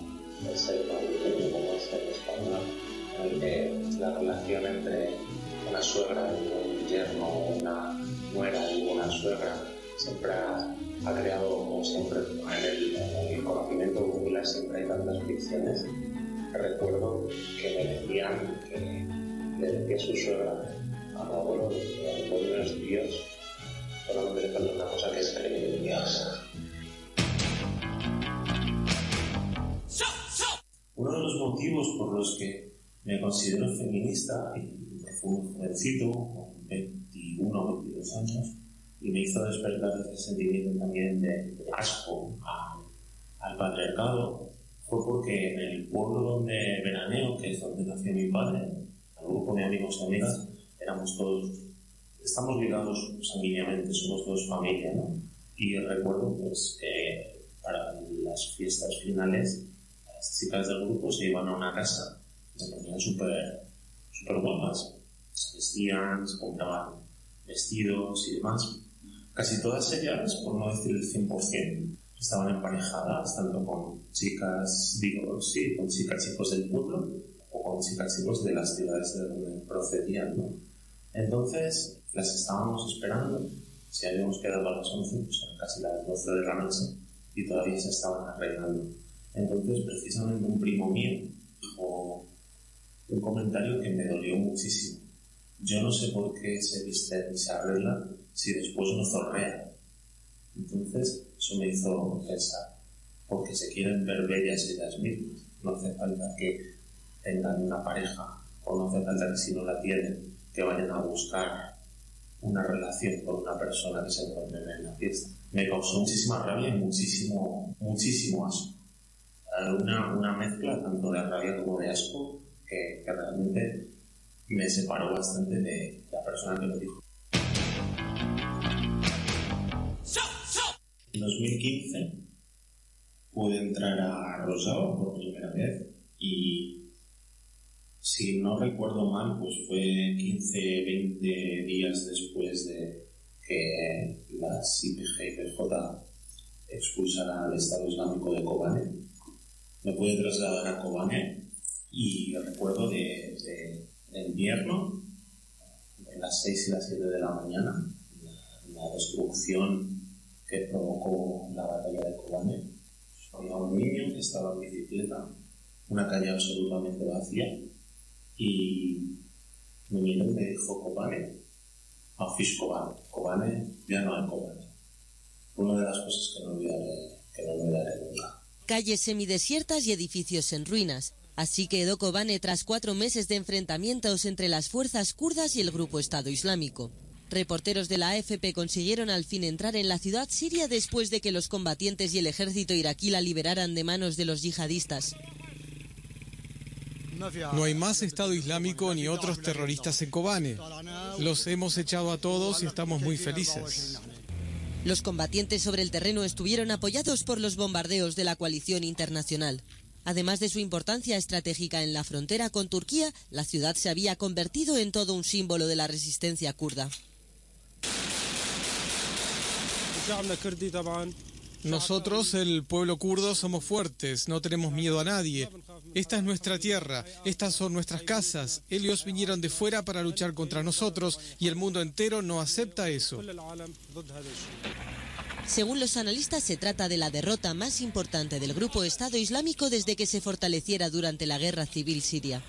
el ser madrileño, como el ser español, en el que la relación entre una suegra y un yerno, una nuera y una suegra, siempre ha, creado, como siempre, en el, en el conocimiento popular siempre hay tantas ficciones recuerdo que me decían que su suegra a mi abuelo el es Dios, solamente le falta una cosa que es creer en Dios. Uno de los motivos por los que me considero feminista, y fue un jovencito, con 21 o 22 años, y me hizo despertar ese sentimiento también de asco a, al patriarcado, fue porque en el pueblo donde veraneo, que es donde nació mi padre, al grupo de amigos y amigas, éramos todos, estamos ligados sanguíneamente, somos todos familia, ¿no? Y recuerdo pues que para las fiestas finales, las chicas del grupo se iban a una casa, se ponían súper super guapas, se vestían, se compraban vestidos y demás. Casi todas ellas, por no decir el 100%, estaban emparejadas tanto con chicas, digo, sí, con chicas chicos del pueblo o con chicas chicos de las ciudades de donde procedían, ¿no? Entonces, las estábamos esperando, si habíamos quedado a las 11, pues eran casi las 12 de la noche y todavía se estaban arreglando. Entonces, precisamente un primo mío dijo un comentario que me dolió muchísimo. Yo no sé por qué se viste y se arregla si después no zorrea. Entonces, eso me hizo pensar, porque se quieren ver bellas ellas mismas, no hace falta que tengan una pareja o no hace falta que si no la tienen, que vayan a buscar una relación con una persona que se encuentre en la fiesta. Me causó muchísima rabia y muchísimo, muchísimo asco. Eh, Una, una mezcla tanto de rabia como de asco que, que realmente me separó bastante de la persona que lo dijo. En 2015 pude entrar a Rosao por primera vez y si no recuerdo mal, pues fue 15, 20 días después de que las IPG y PJ expulsaran al Estado Islámico de Kobane. Me pude trasladar a Kobane y recuerdo de, de, de invierno, de las 6 y las 7 de la mañana, la, la destrucción que provocó la batalla de Kobane. Había un niño que estaba en bicicleta, una calle absolutamente vacía, y me miró y me dijo Kobane, Afis Kobane, Kobane, ya no hay Kobane. Una de las cosas que no olvidaré, que no olvidaré nunca. Calles semidesiertas y edificios en ruinas. Así quedó Kobane tras cuatro meses de enfrentamientos entre las fuerzas kurdas y el grupo Estado Islámico. Reporteros de la AFP consiguieron al fin entrar en la ciudad siria después de que los combatientes y el ejército iraquí la liberaran de manos de los yihadistas. No hay más Estado Islámico ni otros terroristas en Kobane. Los hemos echado a todos y estamos muy felices. Los combatientes sobre el terreno estuvieron apoyados por los bombardeos de la coalición internacional. Además de su importancia estratégica en la frontera con Turquía, la ciudad se había convertido en todo un símbolo de la resistencia kurda. Nosotros, el pueblo kurdo, somos fuertes, no tenemos miedo a nadie. Esta es nuestra tierra, estas son nuestras casas. Ellos vinieron de fuera para luchar contra nosotros y el mundo entero no acepta eso. Según los analistas, se trata de la derrota más importante del grupo Estado Islámico desde que se fortaleciera durante la guerra civil siria.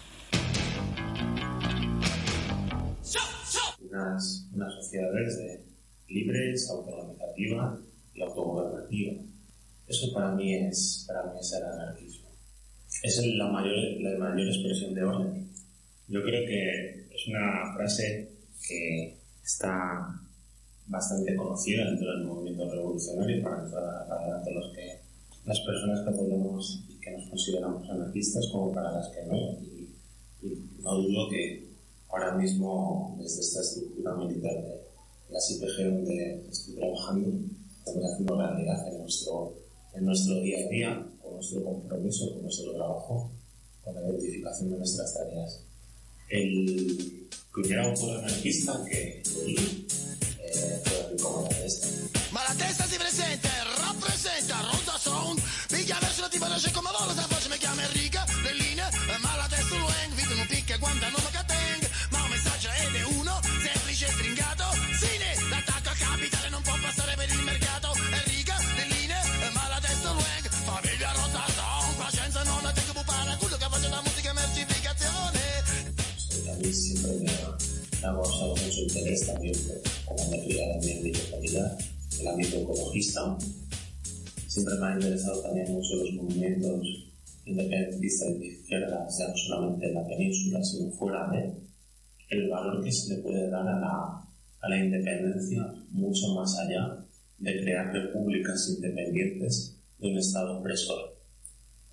Unas, unas sociedades de libres, autorganizativas y autogobernativa. Eso para mí es, para mí es el anarquismo. Es la mayor, la mayor expresión de orden. Yo creo que es una frase que está bastante conocida dentro del movimiento revolucionario para, para, para tanto los que, las personas que apoyamos y que nos consideramos anarquistas como para las que no. Y, y no dudo que ahora mismo desde esta estructura militar de las IPG donde estoy trabajando, estamos haciendo realidad en nuestro, en nuestro día a día, con nuestro compromiso, con nuestro trabajo, con la identificación de nuestras tareas. El primer autor anarquista que leí eh, fue Enrico Malatesta. Interés también, por- en mi ámbito familiar, el ámbito ecologista. Siempre me han interesado también mucho los movimientos independentistas de izquierda, ya no solamente en la península, sino fuera de el valor que se le puede dar a la, a la independencia mucho más allá de crear repúblicas independientes de un Estado opresor.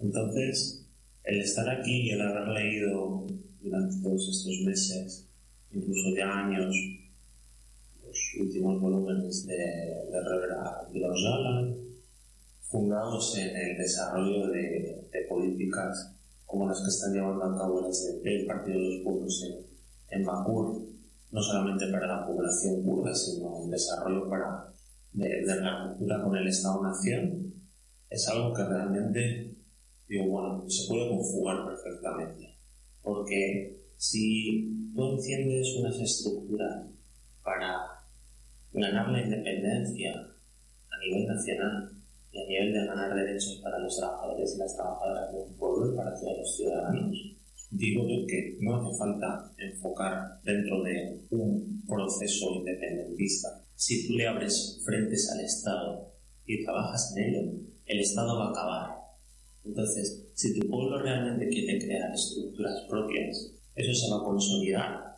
Entonces, el estar aquí y el haber leído durante todos estos meses, incluso ya años, últimos volúmenes de, de Rivera Los Alan, fundados en el desarrollo de, de políticas como las que están llevando a cabo el SDP, el Partido de los Pueblos en, en Bakur, no solamente para la población kurda, sino el desarrollo para, de, de la ruptura con el Estado-Nación, es algo que realmente, digo, bueno, se puede conjugar perfectamente. Porque si tú enciendes unas estructuras para ganar la independencia a nivel nacional y a nivel de ganar derechos para los trabajadores y las trabajadoras de un pueblo y para todos los ciudadanos, digo que no hace falta enfocar dentro de un proceso independentista. Si tú le abres frentes al Estado y trabajas en ello, el Estado va a acabar. Entonces, si tu pueblo realmente quiere crear estructuras propias, eso se va a consolidar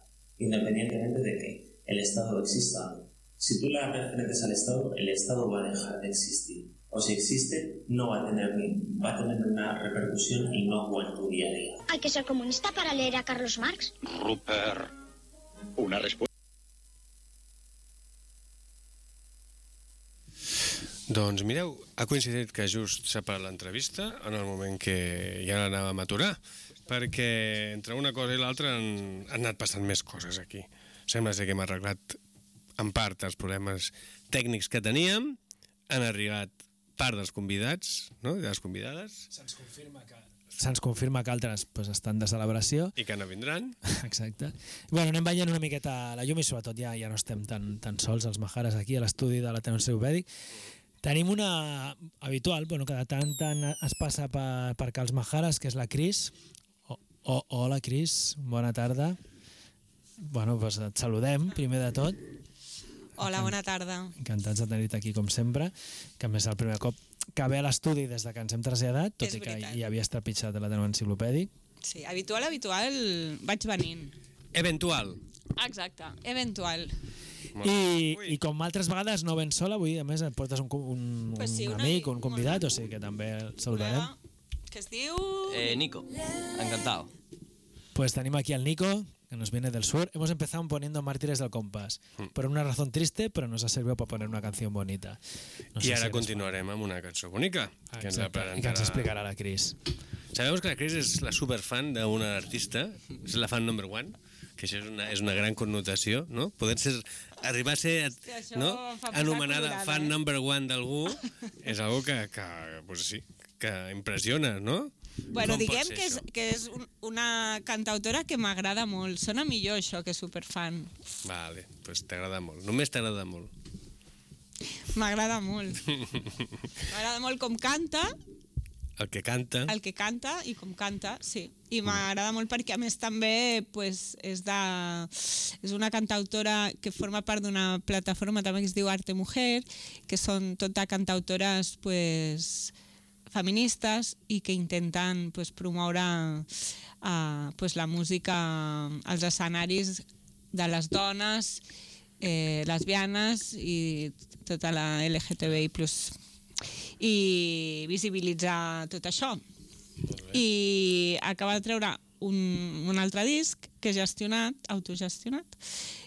independientemente de que el Estado exista. Si tú le referentes al Estado, el Estado va a dejar de existir. O si existe, no va a tener, ni- va a tener una repercusión inocua en tu día a día. Hay que ser comunista para leer a Carlos Marx. Rupert, una respuesta. Doncs mireu, ha coincidit que just s'ha parat l'entrevista en el moment que ja l'anàvem a aturar, perquè entre una cosa i l'altra han, han anat passant més coses aquí. Sembla ser que hem arreglat en part els problemes tècnics que teníem, han arribat part dels convidats, no?, de les convidades, Se'ns confirma que se'ns confirma que altres pues, estan de celebració. i que no vindran. *laughs* Exacte. Bueno, anem veient una miqueta la llum i sobretot ja ja no estem tan, tan sols els Majares aquí a l'estudi de l'Ateneu Vèdic. Tenim una habitual, bueno, que de tant tant es passa per, per Cals Majares, que és la Cris. O, o, hola, Cris, bona tarda. Bueno, doncs et saludem, primer de tot. Hola, bona tarda. Encantats de tenir-te aquí, com sempre, que a més el primer cop que ve a l'estudi des de que ens hem traslladat, tot És i que veritat. hi havies trepitjat a l'Ateneu Enciclopèdic. Sí, habitual, habitual, vaig venint. Eventual. Exacte, eventual. I, I com altres vegades no ben sola, avui a més et portes un, un, Pues sí, un una- amic, un convidat, o sigui que també el saludarem. Que es diu... Eh, Nico, encantado. Pues tenim aquí al Nico, que nos viene del sur. Hemos empezado poniendo Mártires del Compás, por una razón triste, pero nos ha servido para poner una canción bonita. No I sé ara si eres continuarem amb una cançó bonica, que ens i que ens explicarà la Cris. Sabeu que la Cris és la superfan d'una artista, és la fan number one, que això és una, és una gran connotació, no? Poder ser, arribar a ser Hòstia, no? anomenada colorada, fan eh? number one d'algú és algo que, que, pues sí, que impressiona, no? Bueno, Com diguem que és, que és un, una cantautora que m'agrada molt. Sona millor això que superfan. Vale, pues t'agrada molt. Només t'agrada molt. M'agrada molt. *laughs* M'agrada molt com canta, El que canta... el que canta i com canta, sí. I m'agrada molt perquè, a més, també pues, és, de, és una cantautora que forma part d'una plataforma també que es diu Arte Mujer, que són tot de cantautores pues, feministes i que intenten pues, promoure uh, pues, la música als escenaris de les dones, eh, lesbianes i tota la LGTBI+. I visibilitzar tot això. I acaba de treure un, un altre disc que és gestionat, autogestionat,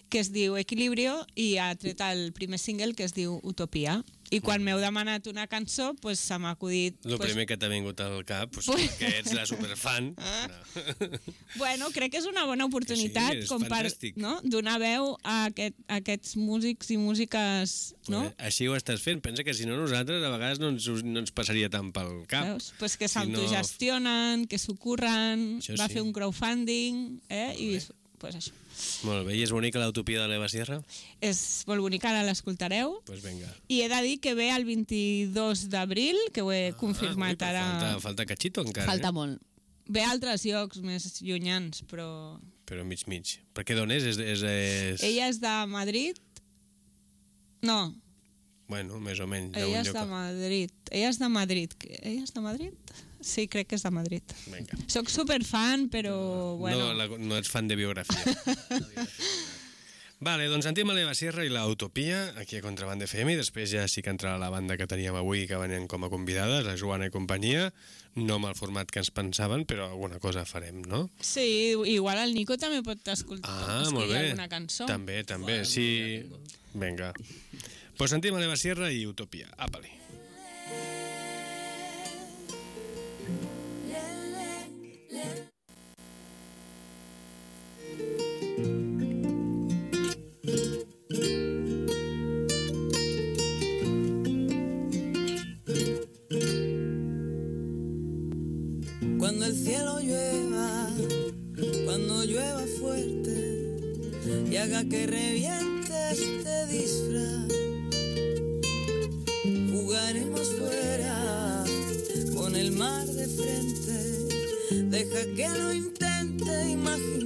que es diu Equilibrio i ha tret el primer single que es diu Utopia. I quan m'heu demanat una cançó, pues, se m'ha acudit... El pues, primer que t'ha vingut al cap, pues, Pues- que ets la superfan. *laughs* No. *laughs* Bueno, crec que és una bona oportunitat sí, com per fantàstic. no, donar veu a, aquest, a aquests músics i músiques... No? Pues, així ho estàs fent. Pensa que si no nosaltres a vegades no ens, no ens passaria tant pel cap. Veus? Pues que Si no- s'autogestionen, que s'ho curren, va sí. fer un crowdfunding, eh? I pues això. Molt bé, i és bonica l'utopia de l'Eva Sierra? És molt bonica, ara l'escoltareu. Doncs pues vinga. I he de dir que ve el 22 d'abril, que ho he confirmat Ui, ara. Falta, falta cachito encara. Falta eh? molt. Ve a altres llocs més llunyans, però... Però mig mig. Perquè d'on és? És, és, és... Ella és de Madrid? No, Bueno, més o menys. ella és d'un de lloc. Madrid. Ella és de Madrid. Ella és de Madrid? Sí, crec que és de Madrid. Vinga. Soc superfan, però bueno... No, la, no ets fan de biografia. *laughs* vale, doncs sentim a l'Eva Sierra i la Utopia aquí a Contraband FM i després ja sí que entrarà la banda que teníem avui que venien com a convidades, la Joana i companyia, no amb el format que ens pensaven, però alguna cosa farem, no? Sí, igual el Nico també pot escoltar Ah, molt bé. alguna cançó. També, també, sí. Vinga. Pues sentim a l'Eva Sierra i Utopia. Apa-li. Cuando el cielo llueva, cuando llueva fuerte y haga que reviente este disfraz, jugaremos fuera con el mar de frente. Deja que lo intente imaginar.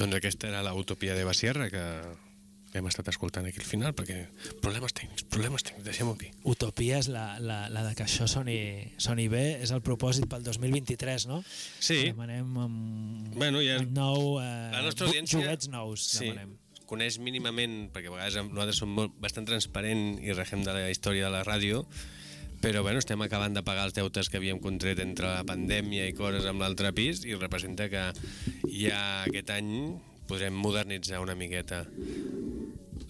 Doncs aquesta era l'utopia de Basierra que hem estat escoltant aquí al final, perquè problemes tècnics, problemes tècnics, deixem-ho aquí. Utopia és la, la, la de que això soni, soni bé, és el propòsit pel 2023, no? Sí. Demanem amb, Bueno, ja... amb nou, eh, La nostra audiència... joguets nous, sí, demanem. coneix mínimament, perquè a vegades nosaltres som molt, bastant transparent i regem de la història de la ràdio, però bueno, estem acabant de pagar els deutes que havíem contret entre la pandèmia i coses amb l'altre pis i representa que ja aquest any podrem modernitzar una miqueta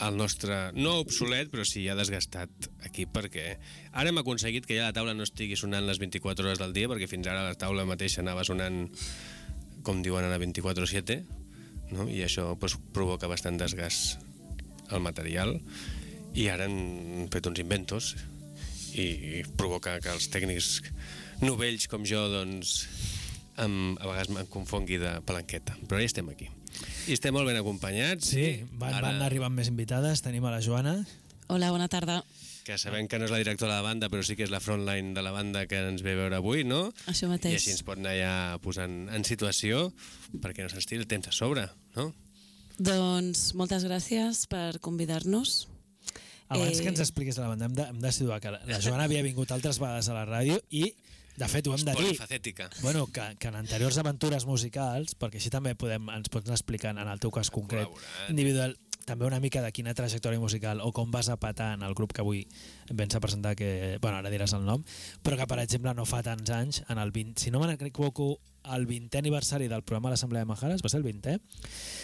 el nostre, no obsolet, però sí ja desgastat aquí, perquè ara hem aconseguit que ja la taula no estigui sonant les 24 hores del dia, perquè fins ara la taula mateixa anava sonant, com diuen ara, 24-7, no? i això pues, provoca bastant desgast al material, i ara han fet uns inventos i provoca que els tècnics novells com jo doncs, em, a vegades em confongui de palanqueta, però ja estem aquí. I estem molt ben acompanyats. Sí, van, Ara- van arribant més invitades. Tenim a la Joana. Hola, bona tarda. que sabem que no és la directora de la banda, però sí que és la frontline de la banda que ens ve a veure avui, no? Això mateix. I així ens pot anar ja posant en situació perquè no se'ns tiri el temps a sobre, no? Doncs moltes gràcies per convidar-nos. Abans Eh, que ens expliquis la banda, hem de, hem de situar que la, Joana havia vingut altres vegades a la ràdio i, de fet, ho hem de dir, Polifacètica. bueno, que, que en anteriors aventures musicals, perquè així també podem, ens pots anar explicant en el teu cas concret, individual, també una mica de quina trajectòria musical o com vas a patar en el grup que avui vens a presentar, que, bueno, ara diràs el nom, però que, per exemple, no fa tants anys, en el 20, si no m'equivoco, el 20è aniversari del programa l'Assemblea de Majares, va ser el 20è?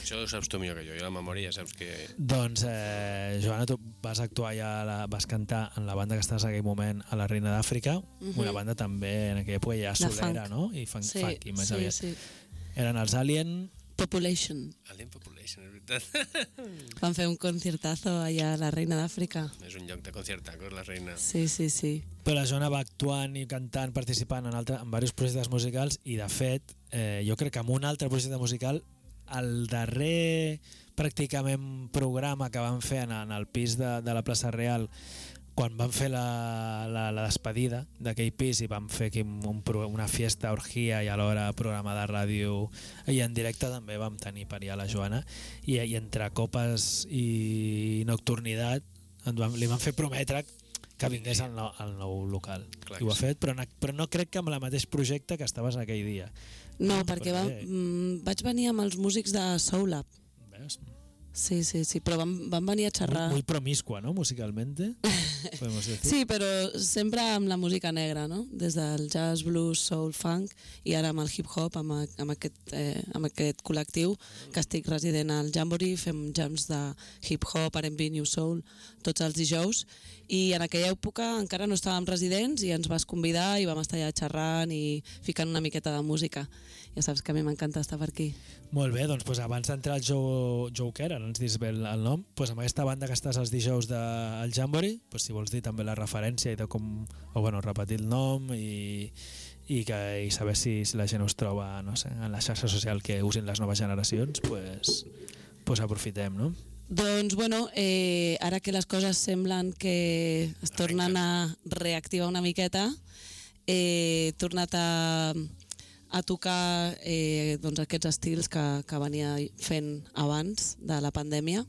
Això ho saps tu millor que jo, jo la memòria ja saps que... Doncs, eh, Joana, tu vas actuar ja, a la, vas cantar en la banda que estàs en aquell moment a la Reina d'Àfrica, Mhm. una banda també en aquella època ja De solera, funk. no? I funk, Sí, funky, més sí, aviat. sí. Eren els Alien... Population. Alien Population, veritat. *laughs* Van fer un conciertazo allà a la Reina d'Àfrica. és un lloc de conciertacos, la reina. Sí, sí, sí. Però la Joana va actuant i cantant, participant en, altre, en diversos projectes musicals i, de fet, eh, jo crec que amb un altre projecte musical, el darrer pràcticament programa que van fer en, en el pis de, de la plaça Real quan van fer la, la, la despedida d'aquell pis i van fer aquí un, una fiesta orgia i alhora programa de ràdio i en directe també vam tenir per allà la Joana i, i entre copes i nocturnitat vam, li van fer prometre que vingués al nou, al nou local Clar i ho ha fet però, però no crec que amb el mateix projecte que estaves aquell dia No, perquè va, Perquè- mm, vaig venir amb els músics de Soul Lab. Veus? Sí, sí, sí, però van, van venir a xerrar... muy promiscua, ¿no? musicalmente *laughs* podemos decir Sí, però sempre amb la música negra, no? Des del jazz, blues, soul, funk i ara amb el hip-hop, amb, amb, aquest, eh, amb aquest col·lectiu que estic resident al Jamboree, fem jams de hip-hop, R&B, New Soul, tots els dijous i en aquella època encara no estàvem residents i ens vas convidar i vam estar allà xerrant i ficant una miqueta de música. Ja saps que a mi m'encanta estar per aquí. Molt bé, doncs, doncs abans d'entrar al Joe, Joker, ara ens dis bé el, el nom, doncs amb aquesta banda que estàs els dijous del Jamboree, doncs si vols dir també la referència i de com, o bueno, repetir el nom i, i, que, i saber si, si la gent us troba no sé, en la xarxa social que usin les noves generacions, doncs, doncs aprofitem, no? Doncs, bueno, eh, ara que les coses semblen que es tornen a reactivar una miqueta, eh, he tornat a, a tocar eh, doncs aquests estils que, que venia fent abans de la pandèmia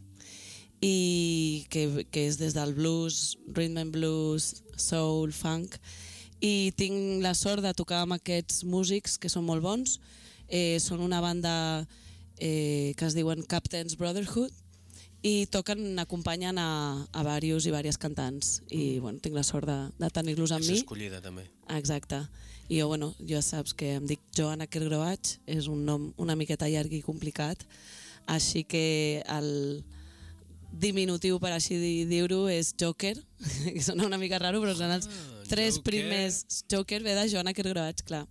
i que, que és des del blues, rhythm and blues, soul, funk. I tinc la sort de tocar amb aquests músics que són molt bons. Eh, són una banda eh, que es diuen Captain's Brotherhood i toquen acompanyant a, a varios i vàries cantants. I bueno, tinc la sort de, de tenir-los amb És mi. escollida també. Exacte. I jo, bueno, jo saps que em dic Joana Kergroach, és un nom una miqueta llarg i complicat, així que el diminutiu, per així di- dir-ho, és Joker, *laughs* que sona una mica raro, però són els tres Joker. primers... Joker ve de Joana Kergroach, clar.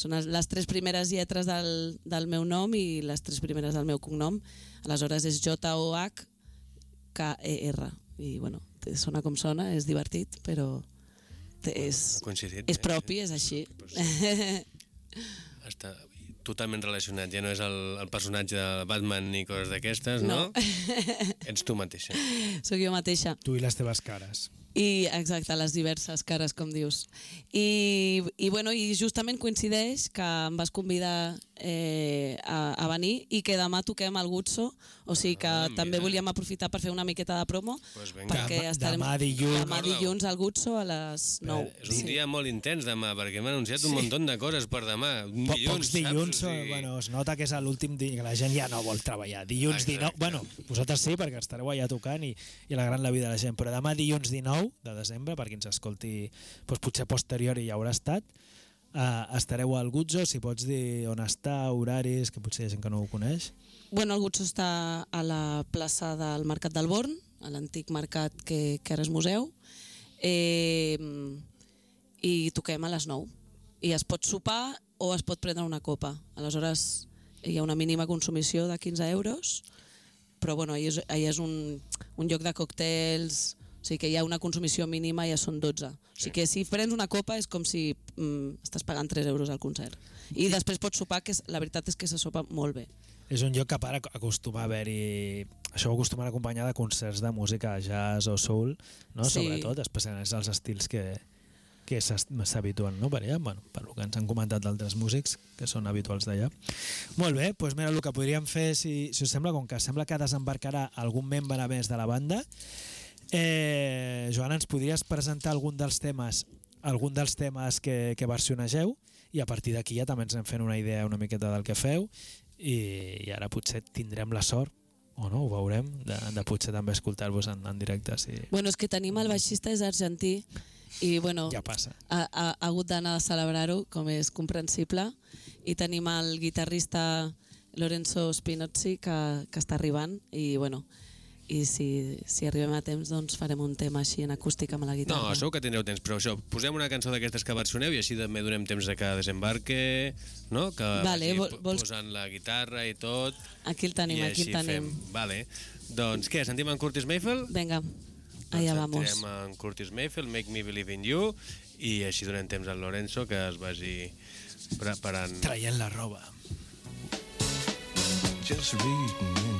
Són les, tres primeres lletres del, del meu nom i les tres primeres del meu cognom. Aleshores és J-O-H K-E-R. I, bueno, sona com sona, és divertit, però és, és eh? propi, és així. Està totalment relacionat. Ja no és el, el personatge de Batman ni coses d'aquestes, no? No. *laughs* Ets tu mateixa. Sóc jo mateixa. Tu i les teves cares. I, exacte, les diverses cares, com dius. I, i, bueno, i justament coincideix que em vas convidar eh, a, a venir i que demà toquem al Gutso, o sigui que Ah, també mira. volíem aprofitar per fer una miqueta de promo, Pues vinga. perquè Demà- estarem demà dilluns. demà dilluns al Gutso a les 9. És un dia molt intens demà, perquè m'han anunciat un munt de coses per demà. Un Po dilluns, pocs dilluns, saps? O sigui, bueno, es nota que és l'últim dia que la gent ja no vol treballar. Dilluns Exacte. 19, bueno, vosaltres sí, perquè estareu allà tocant i, i alegrant la vida de la gent, però demà dilluns 19 de desembre, per qui ens escolti doncs potser posterior i ja haurà estat, uh, estareu al Gutzo, si pots dir on està, horaris, que potser hi ha gent que no ho coneix. Bueno, el Gutso està a la plaça del Mercat del Born, a l'antic mercat que, que ara és museu, eh, i toquem a les 9. I es pot sopar o es pot prendre una copa. Aleshores, hi ha una mínima consumició de 15 euros, però bueno, ahir és, ahir és un, un lloc de còctels, o sigui que hi ha una consumició mínima i ja són 12. O sigui que si prens una copa és com si mm, estàs pagant 3 euros al concert. I després pots sopar, que és, la veritat és que se sopa molt bé. És un lloc que a part acostuma a haver-hi... Això ho acostumen a acompanyar de concerts de música jazz o soul, no? Sí. sobretot, especialment els estils que, que s'habituen no? per allà, bueno, per lo que ens han comentat d'altres músics que són habituals d'allà. Molt bé, doncs mira, el que podríem fer, si, si us sembla, com que sembla que desembarcarà algun membre més de la banda, eh, Joana, ens podries presentar algun dels temes algun dels temes que, que versionegeu? I a partir d'aquí ja també ens anem fent una idea una miqueta del que feu. I, i ara potser tindrem la sort o no, ho veurem, de, de potser també escoltar-vos en, en directe si... Bueno, és que tenim el baixista és argentí i bueno, Ja passa. ha, ha, ha hagut d'anar a celebrar-ho, com és comprensible, i tenim el guitarrista Lorenzo Spinozzi que, que està arribant i bueno, i si, si arribem a temps doncs farem un tema així en acústic amb la No, guitarra. segur que tindreu temps, però això, posem una cançó d'aquestes que versioneu i així també donem temps de que desembarque, no? Que Vale, vagi vols- posant la guitarra i tot. Aquí el tenim, aquí el tenim. Fem. Vale. Doncs què, sentim en Curtis Mayfield? Vinga, allà vamos. Sentirem en Curtis Mayfield, Make Me Believe in You, i així donem temps al Lorenzo que es vagi preparant. Traient la roba. Just reading into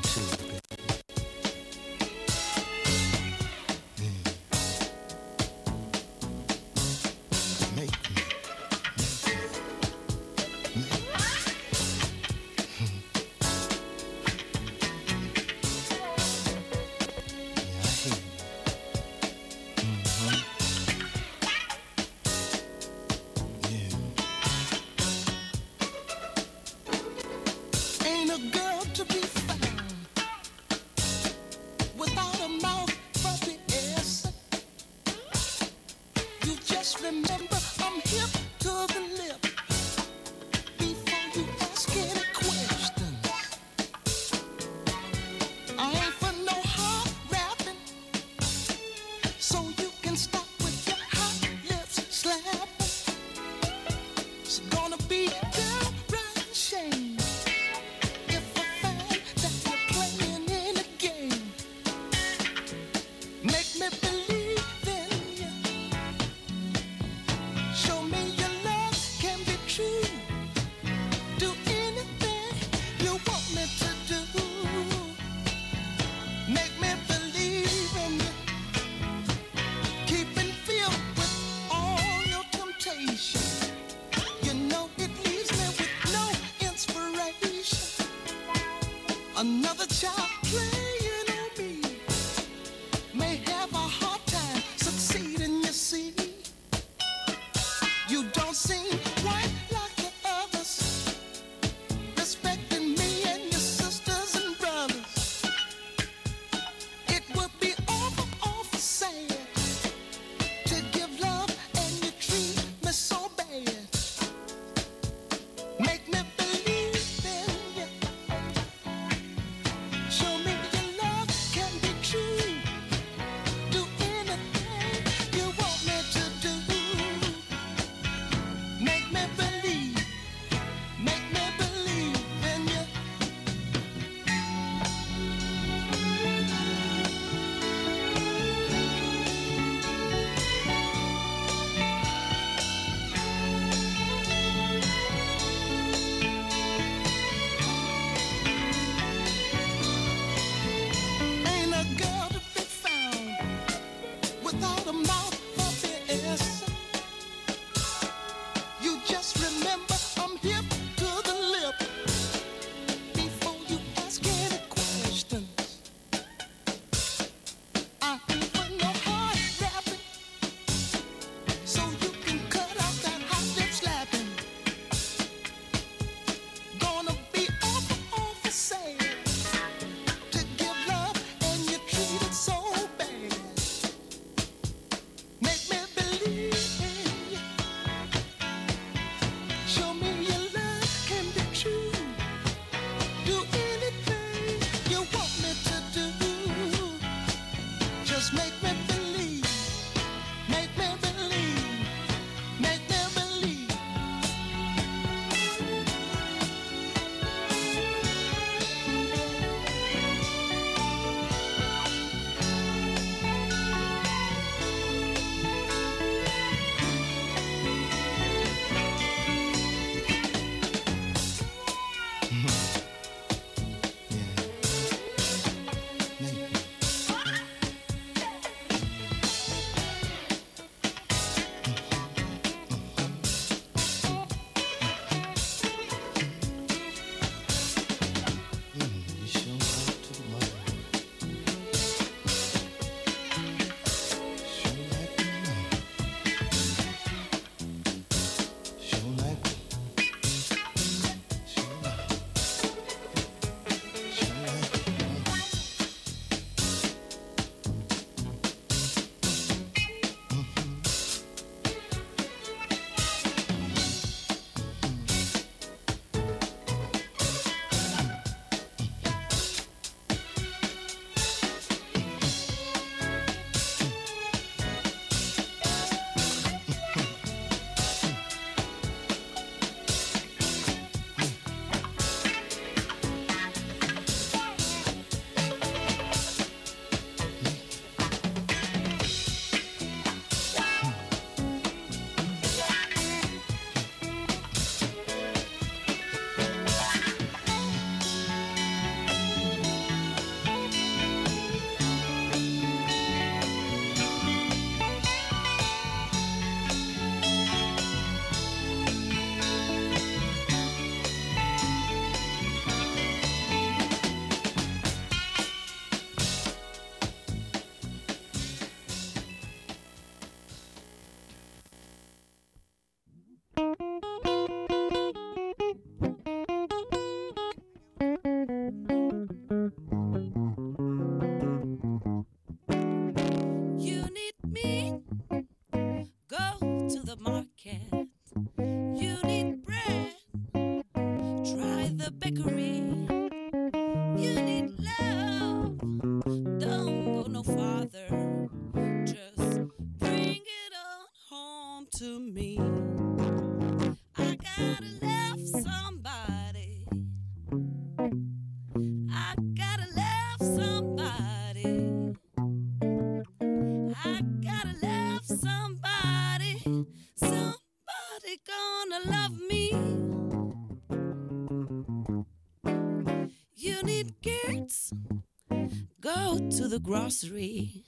go to the grocery.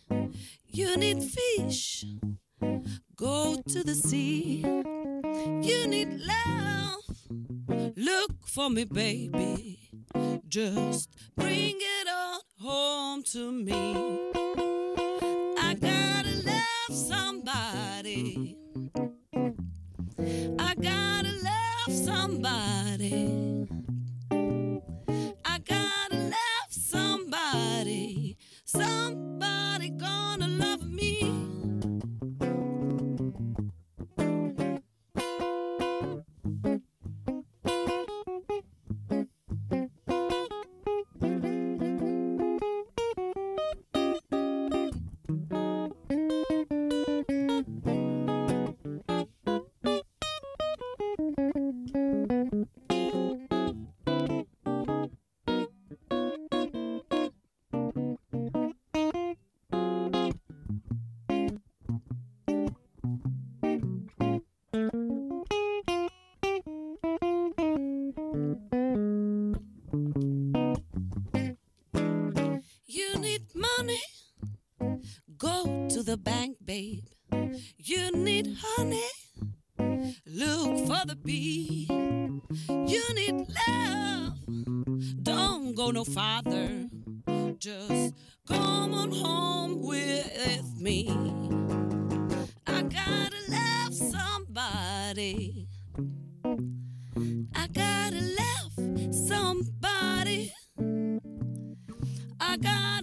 You need fish. Go to the sea. You need love. Look for me, baby. Just bring it God.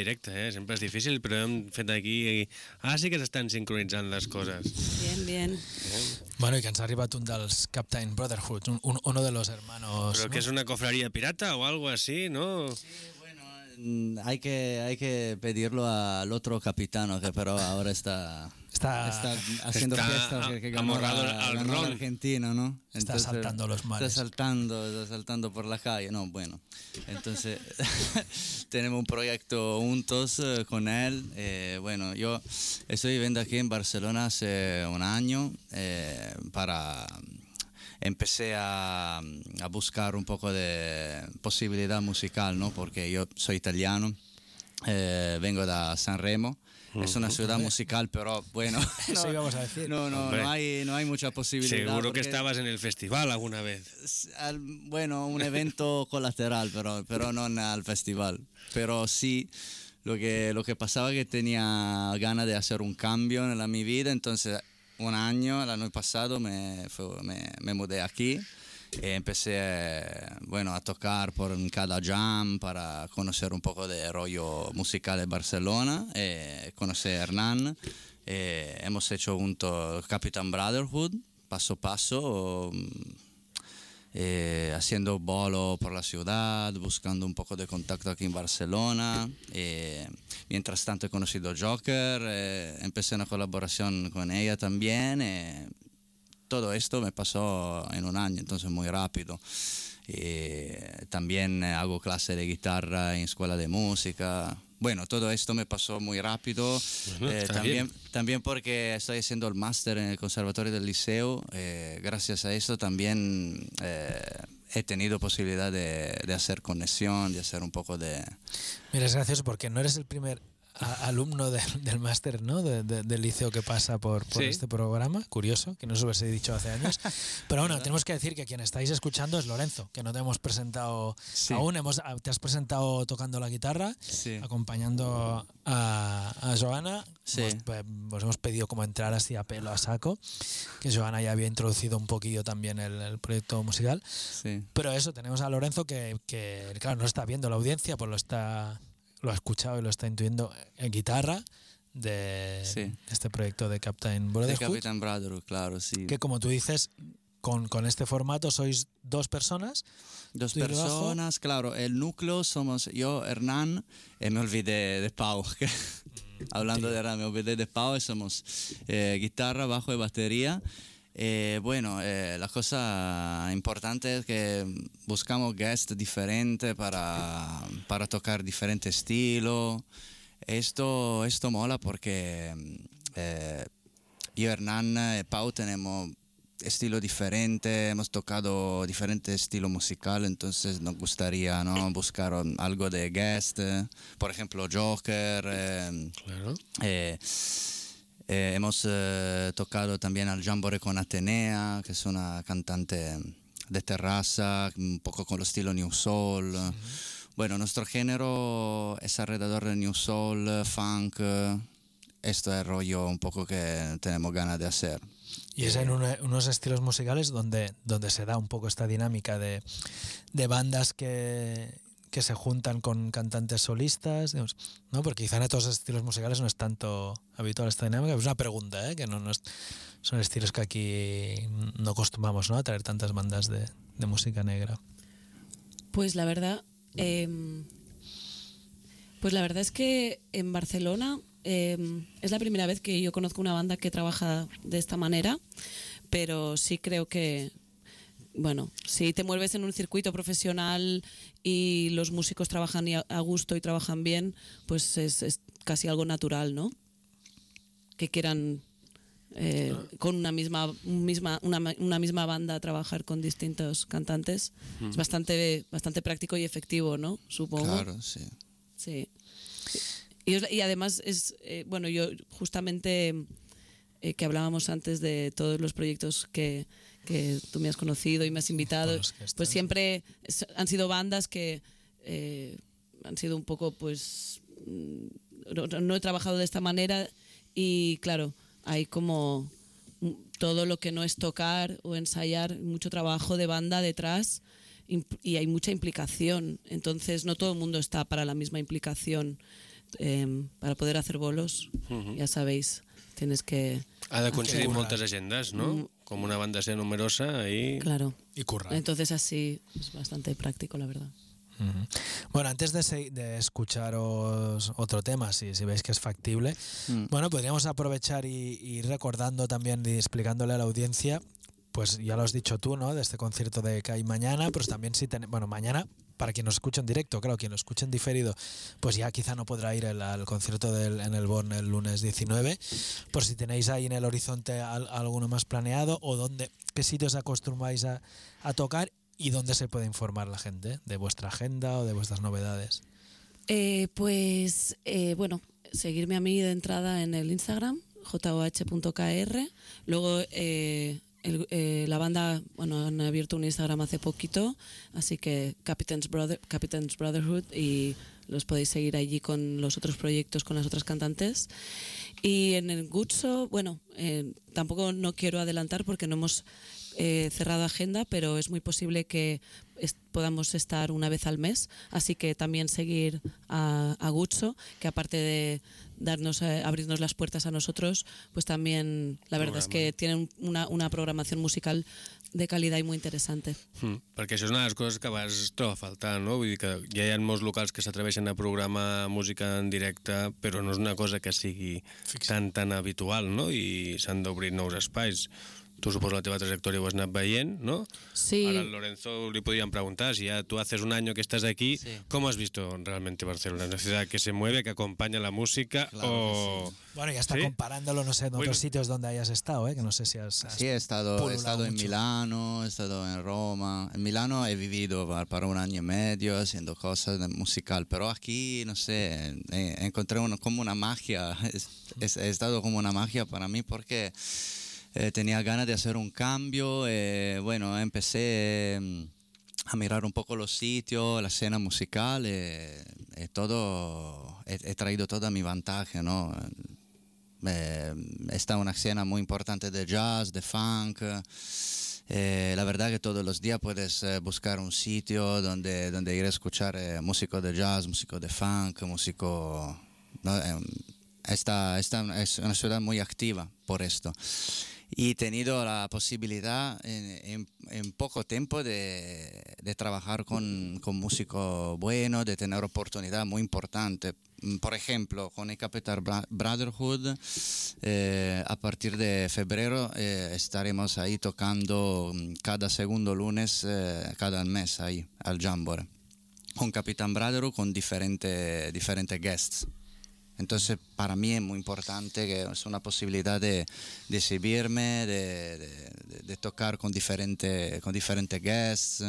Directa, eh? Sempre és difícil, però hem fet aquí... Ah, sí que s'estan sincronitzant les coses. Bien, bien. Eh? Bueno, i que ens ha arribat un dels Captain Brotherhood, un, un, uno de los hermanos... Però ¿no? que és una cofraria pirata o algo así, ¿no? Mm, Hay que, hay que pedirlo al otro capitano que pero ahora está, Está- *laughs* haciendo Está fiesta que, que ganó amorrado la- al ganó ron. argentino, ¿no? Está saltando los mares. Está saltando, está saltando por la calle, no, bueno. Entonces *laughs* tenemos un proyecto juntos eh, con él. eh, bueno, yo estoy viviendo aquí en Barcelona hace un año eh, para empecé a, a buscar un poco de posibilidad musical, ¿no? Porque yo soy italiano, eh, vengo de Sanremo. Es una ciudad musical, pero bueno, *laughs* Eso íbamos a decir. no, no, no hay, no hay mucha posibilidad. Seguro que estabas en el festival alguna vez. al- bueno, un evento *laughs* colateral, pero, pero no al festival. Pero sí, lo que, lo que pasaba que tenía ganas de hacer un cambio en la, mi vida, entonces un año, el año pasado, me, fue- me, me mudé aquí. Y empecé bueno, a tocar por cada jam para conocer un poco de rollo musical de Barcelona, eh, conocer a Hernán. eh, hemos hecho junto Capitán Brotherhood, paso a paso, eh, haciendo bolo por la ciudad, buscando un poco de contacto aquí en Barcelona. eh, mientras tanto he conocido Joker, eh, empecé una colaboración con ella también. Todo esto me pasó en un año, entonces muy rápido. También eh, hago clase de guitarra en escuela de música. Bueno, todo esto me pasó muy rápido. Bueno, Eh, también, porque estoy haciendo el máster en el Conservatorio del Liceo. eh, gracias a eso también eh, he tenido posibilidad de, de hacer conexión, de hacer un poco de... Mira, es gracioso porque no eres el primer a- alumno del, del máster ¿no? De- de- del liceo que pasa por, por Sí. este programa. Curioso, que no os hubiese dicho hace años. *laughs* Pero bueno, tenemos que decir que quien estáis escuchando es Lorenzo, que no te hemos presentado Sí. aún. Hemos, te has presentado tocando la guitarra, Sí. acompañando a, a Joana. Pe- os hemos pedido como entrar así a pelo a saco, que Joana ya había introducido un poquillo también el, el proyecto musical. Pero eso, tenemos a Lorenzo que, que, claro, no está viendo la audiencia, pues lo está lo ha escuchado y lo está intuyendo en guitarra, de Sí. este proyecto de Captain De Brotherhood. Capitán Brotherhood, claro, sí. Que como tú dices, con, con este formato sois dos personas. Dos personas, claro, el núcleo somos yo, Hernán, y me olvidé de Pau. *laughs* que- Hablando de Hernán, me olvidé de Pau, y somos eh, guitarra, bajo y batería. Eh, bueno, eh, la cosa importante es que buscamos guests diferentes para, para tocar diferentes estilos. Esto, esto mola porque eh, yo, Hernán y Pau tenemos estilo diferente, hemos tocado diferentes estilos musicales, entonces nos gustaría ¿no? buscar algo de guest, eh, por ejemplo Joker. eh, eh, eh, hemos eh, tocado también al Jambore con Atenea, que es una cantante de terraza, un poco con el estilo New Soul. Bueno, nuestro género es alrededor de New Soul, eh, funk. eh, Esto es el rollo un poco que tenemos ganas de hacer. Y es en una- unos estilos musicales donde, donde se da un poco esta dinámica de, de bandas que, que se juntan con cantantes solistas, ¿no? Porque quizá en estos estilos musicales no es tanto habitual esta dinámica. Es una pregunta, ¿eh? Que no, no es- son estilos que aquí no acostumbramos ¿no? a traer tantas bandas de, de música negra. Pues la verdad, em, pues la verdad es que en Barcelona em, es la primera vez que yo conozco una banda que trabaja de esta manera, pero sí creo que, bueno, si te mueves en un circuito profesional y los músicos trabajan a gusto y trabajan bien, pues es, es casi algo natural, ¿no? Que quieran eh, con una misma, misma, una, una misma banda trabajar con distintos cantantes. Es bastante, bastante práctico y efectivo, ¿no? Supongo. Claro, sí. Sí. Y además es, eh, bueno, yo justamente eh, que hablábamos antes de todos los proyectos que, que tú me has conocido y me has invitado, pues siempre han sido bandas que eh, han sido un poco, pues, mm, no, no he trabajado de esta manera y claro, hay como mm, todo lo que no es tocar o ensayar, mucho trabajo de banda detrás y hay mucha implicación. Entonces no todo el mundo está para la misma implicación. Em, para poder hacer bolos, ya sabéis, tienes que... Ha de coincidir moltes agendes, no? Mm. Com una banda ser numerosa i... Claro. Y currar. Entonces así es bastante práctico, la verdad. Bueno, antes de, de escucharos otro tema, si, si veis que es factible, Mm. bueno, podríamos aprovechar y, y ir recordando también y explicándole a la audiencia, pues ya lo has dicho tú, ¿no? De este concierto de que hay mañana, pues también si tenemos, bueno, mañana, para quien nos escucha en directo, claro, quien lo escuche en diferido, pues ya quizá no podrá ir el- al concierto del, en el Born el lunes 19, por si tenéis ahí en el horizonte al- alguno más planeado o dónde, qué sitios acostumbráis a, a tocar y dónde se puede informar la gente de vuestra agenda o de vuestras novedades. Eh, pues eh, bueno, seguirme a mí de entrada en el Instagram, joh.kr. Luego eh, el- eh, la banda, bueno, han abierto un Instagram hace poquito, así que Captain's, Brother, Captain's Brotherhood y los podéis seguir allí con los otros proyectos, con las otras cantantes. Y en el Gutso, bueno, eh, tampoco no quiero adelantar porque no hemos eh, cerrado agenda, pero es muy posible que est- podamos estar una vez al mes. Así que también seguir a, a Gutso, que aparte de darnos, eh, abrirnos las puertas a nosotros, pues también la verdad es que tienen una, una programación musical de calidad y muy interesante. Mm, perquè això és una de les coses que a vegades es troba a faltar, no? Vull dir que ja hi ha molts locals que s'atreveixen a programar música en directe, però no és una cosa que sigui tan, tan habitual, no? I s'han d'obrir nous espais. Tu suposo la teva trajectòria ho has anat veient, ¿no? Sí. Ahora al Lorenzo le podrían preguntar, si ya tú haces un año que estás aquí, ¿cómo has visto realmente Barcelona? ¿Es una ciudad que se mueve, que acompaña la música o...? Bueno, ya está ¿Sí? comparándolo, no sé, en Bueno. otros sitios donde hayas estado, ¿eh? que no sé si has... has Sí, he estado, he estado en. Milano, he estado en Roma. En Milano he vivido pa- para un año y medio haciendo cosas de musical, pero aquí, no sé, encontré una- como una magia. *laughs* Es- he estado como una magia para mí porque eh, tenía ganas de hacer un cambio. eh, bueno, empecé eh, a mirar un poco los sitios, la escena musical, eh, eh, todo, he, he traído toda mi ventaja, ¿no? Eh, está una escena muy importante de jazz, de funk. Eh, la verdad que todos los días puedes buscar un sitio donde, donde ir a escuchar eh, músico de jazz, músico de funk, músico... ¿no? Eh, Está, está, es una ciudad muy activa por esto. Y he tenido la posibilidad en, en- en poco tiempo de, de trabajar con, con músicos buenos, de tener oportunidad muy importante. Mm, Por ejemplo, con el Capital Brotherhood, eh, a partir de febrero eh, estaremos ahí tocando mm, cada segundo lunes, eh, cada mes ahí, al Jambore. Con Capitan Brotherhood, con diferentes diferentes guests. Entonces, para mí es muy importante que es una posibilidad de, de exhibirme, de, de- de- tocar con diferentes con diferentes guests.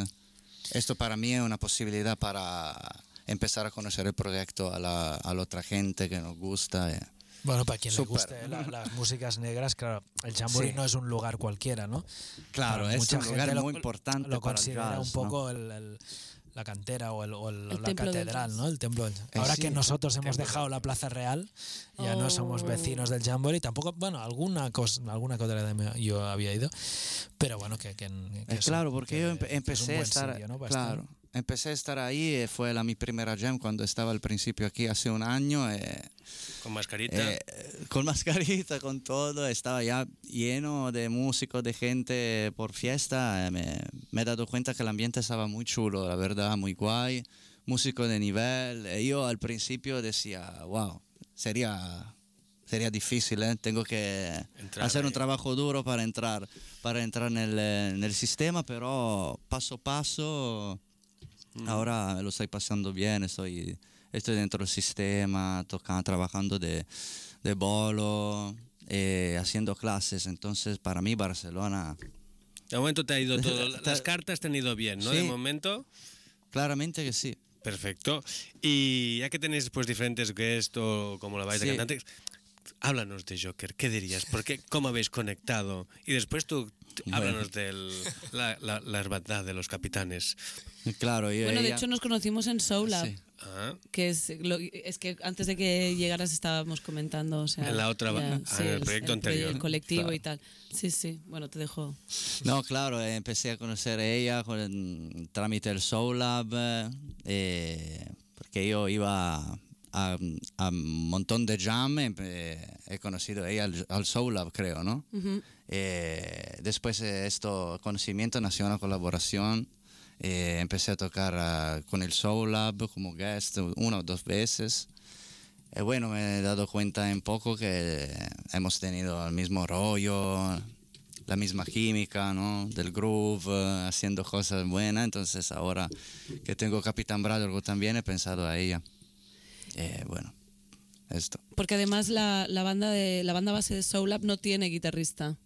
Esto para mí es una posibilidad para empezar a conocer el proyecto a la, a la otra gente que nos gusta. eh. Bueno, para quien Súper. le guste la- las músicas negras, claro, el Jamboree Sí. no es un lugar cualquiera, ¿no? Claro, Para es mucha un gente lugar lo- muy importante Lo para el considera jazz, un poco ¿no? el- el- la cantera o, el, o el- El la del catedral. ¿no? El templo del Eh, Ahora sí, que nosotros hemos dejado la Plaza Real, ya no somos Oh. vecinos del Jamboree, tampoco, bueno, alguna cosa, alguna me- yo había ido, pero bueno, que, que, que Eh, es- claro, porque que- yo empecé a buen estar, sitio, ¿no? para estar. Empecé a estar ahí, eh, fue la mi primera jam cuando estaba al principio aquí hace un año. eh, Con mascarita. eh, con mascarita, con todo, estaba ya lleno de músicos, de gente por fiesta. eh, me, me he dado cuenta que el ambiente estaba muy chulo, la verdad, muy guay, músico de nivel. eh, yo al principio decía, wow, sería, sería difícil, ¿eh? tengo que Entrar hacer un ahí. trabajo duro para entrar, para entrar en el, en el sistema, pero paso a paso, ahora lo estoy pasando bien, estoy, estoy dentro del sistema, tocando, trabajando de, de bolo, eh, haciendo clases, entonces para mí Barcelona, De momento te ha ido *laughs* todo. Las cartas te han ido bien, ¿no? De Sí. momento. claramente que sí. Perfecto. Y ya que tenéis pues diferentes guests o como la vais de Sí. Háblanos de Joker. ¿Qué dirías? ¿Por qué? ¿Cómo habéis conectado? Y después tú t- Bueno. háblanos de la, la, la hermandad de los capitanes. Claro, yo Bueno, de ella- hecho nos conocimos en Soul Lab, Sí. Ah, que es, lo- es que antes de que llegaras estábamos comentando, o sea, En la otra- ya, ah, en el proyecto anterior. El colectivo Claro. y tal. Sí, sí, bueno, te dejo. No, claro, eh, empecé a conocer a ella con el trámite del Soul Lab, eh, porque yo iba a, a un montón de jam, eh, he conocido a ella al, al Soul Lab, creo, ¿no? Eh, después de esto conocimiento nació una colaboración. eh, empecé a tocar ah, con el Soul Lab como guest una o dos veces. Y bueno, me he dado cuenta en poco que hemos tenido el mismo rollo, la misma química, ¿no? Del groove, eh, haciendo cosas buenas. Entonces ahora que tengo Capitán Brotherhood también he pensado a ella. Eh, bueno, esto. Porque además la, la banda de la banda base de Soul Lab no tiene guitarrista.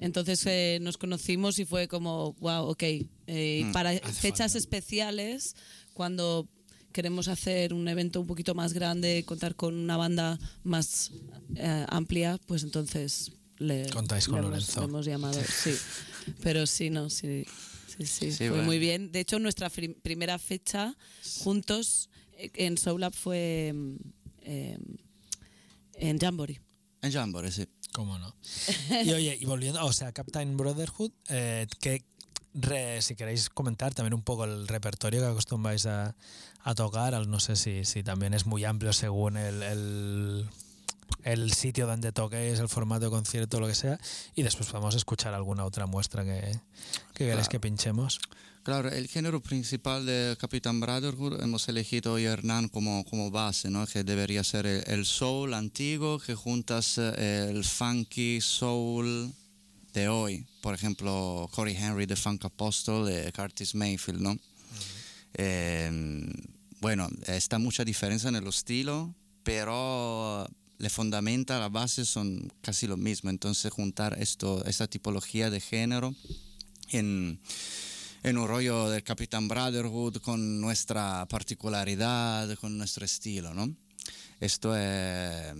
Entonces eh, nos conocimos y fue como, wow, ok. eh, Mm, para fechas especiales, cuando queremos hacer un evento un poquito más grande, contar con una banda más eh, amplia, pues entonces le, Contáis con le hemos- Lorenzo. le hemos llamado. *laughs* Sí, pero sí, no, sí. Sí, sí, Sí, fue bueno. muy bien. De hecho, nuestra primera fecha juntos en Soul Lab fue eh, en Jamboree. En Jamboree, sí. ¿Cómo no? Y oye, y volviendo, o sea, Captain Brotherhood, eh, que re- si queréis comentar también un poco el repertorio que acostumbráis a, a tocar, al- no sé si, si también es muy amplio según el, el, el sitio donde toquéis, el formato de concierto, lo que sea, y después podemos escuchar alguna otra muestra que, que queréis Claro. que pinchemos. Claro, el género principal de Capitán Brotherhood hemos elegido hoy Hernán como, como base, ¿no? que debería ser el, el soul antiguo, que juntas eh, el funky soul de hoy. Por ejemplo, Corey Henry de Funk Apostle de Curtis Mayfield. ¿no? Eh, bueno, está mucha diferencia en el estilo, pero le fundamenta, la base son casi lo mismo. Entonces juntar esto, esta tipología de género en en un rollo de Capitán Brotherhood con nuestra particularidad, con nuestro estilo, ¿no? Esto es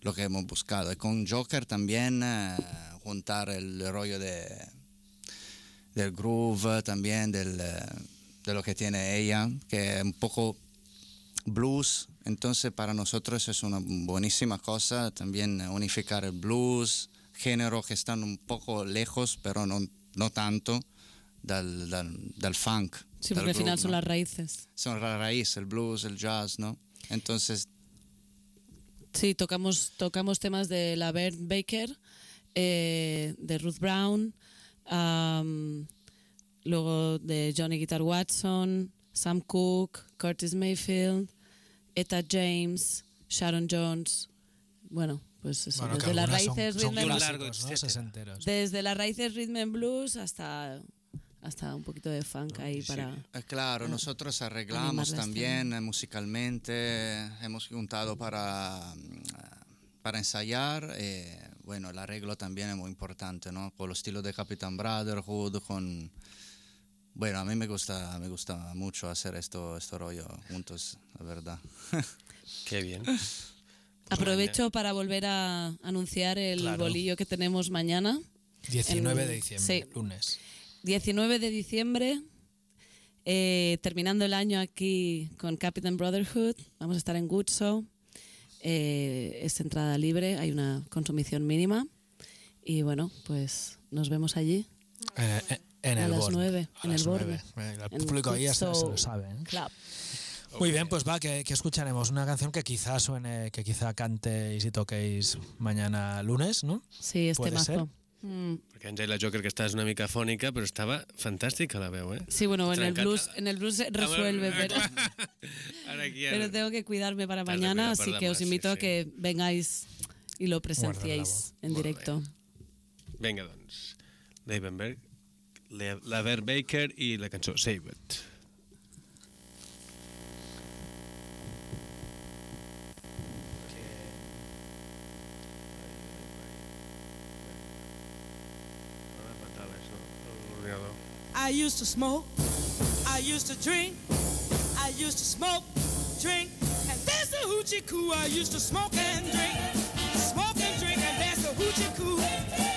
lo que hemos buscado. Y con Joker también eh, juntar el rollo de, del groove, también del, eh, de lo que tiene ella, que es un poco blues. Entonces para nosotros es una buenísima cosa también unificar el blues, géneros que están un poco lejos, pero no, no tanto del, del, del funk. Sí, porque al final son ¿no? las raíces. Son la raíz, el blues, el jazz, ¿no? Entonces, Sí, tocamos, tocamos temas de la Bert Baker, eh, de Ruth Brown, am, luego de Johnny Guitar Watson, Sam Cooke, Curtis Mayfield, Etta James, Sharon Jones. Bueno, pues eso, Bueno, desde las algunas son- raíces son rhythm and- clásicos, ¿no? Desde las raíces rhythm and blues hasta hasta un poquito de funk ahí para Eh, Claro, eh, nosotros arreglamos animar la también eh, musicalmente, hemos juntado para, para ensayar. eh, bueno, el arreglo también es muy importante, ¿no? Con los estilos de Captain Brotherhood, con... Bueno, a mí me gusta, me gusta mucho hacer esto, esto rollo juntos, la verdad. *laughs* Qué bien. *laughs* Aprovecho para volver a anunciar el Claro. bolillo que tenemos mañana. 19 En- de diciembre, Sí, lunes. 19 de diciembre, eh, terminando el año aquí con Captain Brotherhood. Vamos a estar en Gutso. Eh, es entrada libre, hay una consumición mínima. Y bueno, pues nos vemos allí. Eh, en a el las borde. 9, A en las el borde. El público ahí hasta se lo sabe. ¿eh? Club. Muy bien, pues va, que, que escucharemos una canción que quizá suene, que quizá cantéis y toquéis mañana lunes, ¿no? Sí, este ¿Puede ser? Mm. Perquè Angela Joker, que estàs una mica fònica, però estava fantàstica la veu, eh? Sí, bueno, en el blues, en el blues se resuelve, *laughs* pero, Ara aquí, pero tengo que cuidarme para mañana, así que demà, os sí, invito a sí. que vengáis y lo presenciéis en directo. Vinga, doncs. Leibenberg, Le- la Ver Baker i la cançó Save It. I used to smoke, I used to drink, I used to smoke, drink, and dance the hoochie coo. I used to smoke and drink, smoke and drink, and dance the hoochie coo.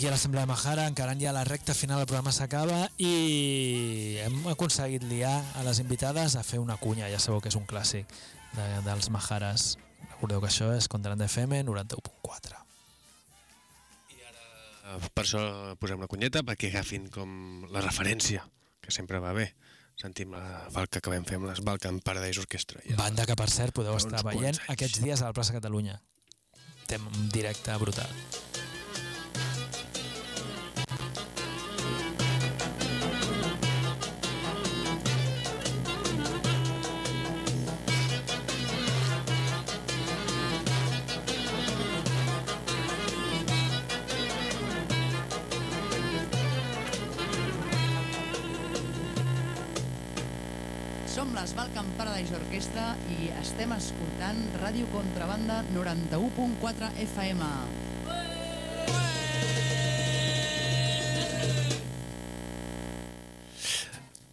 Aquí a l'Assemblea de Mahara, encarant ja la recta final del programa s'acaba i hem aconseguit liar a les invitades a fer una cunya, ja sabeu que és un clàssic de, dels Maharas. Recordeu que això és Contrant FM 91.4. Eh, Per això posem la cunyeta, perquè agafin com la referència, que sempre va bé. Sentim la falca que vam fer amb les Balkan Paradise Orchestra. Ja. Banda que, per cert, podeu estar veient aquests dies a la plaça Catalunya. Tem un directe brutal. Orquestra i estem escoltant Ràdio Contrabanda 91.4 FM.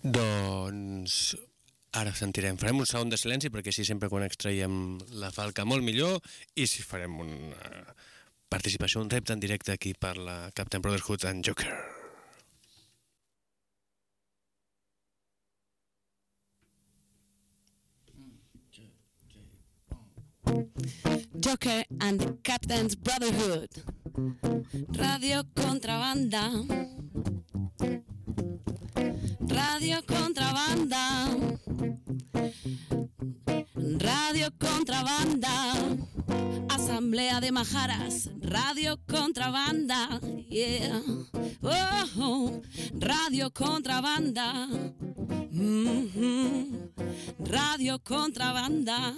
Doncs ara sentirem, farem un segon de silenci perquè així sempre quan extraiem la falca molt millor i si farem una participació, un repte en directe aquí per la Captain Brotherhood en Joker. Joker and the Captain's Brotherhood. Radio Contrabanda. Radio Contrabanda. Radio Contrabanda. Asamblea de Majaras. Radio Contrabanda. Yeah. Oh, Radio Contrabanda. Mhm. Radio Contrabanda.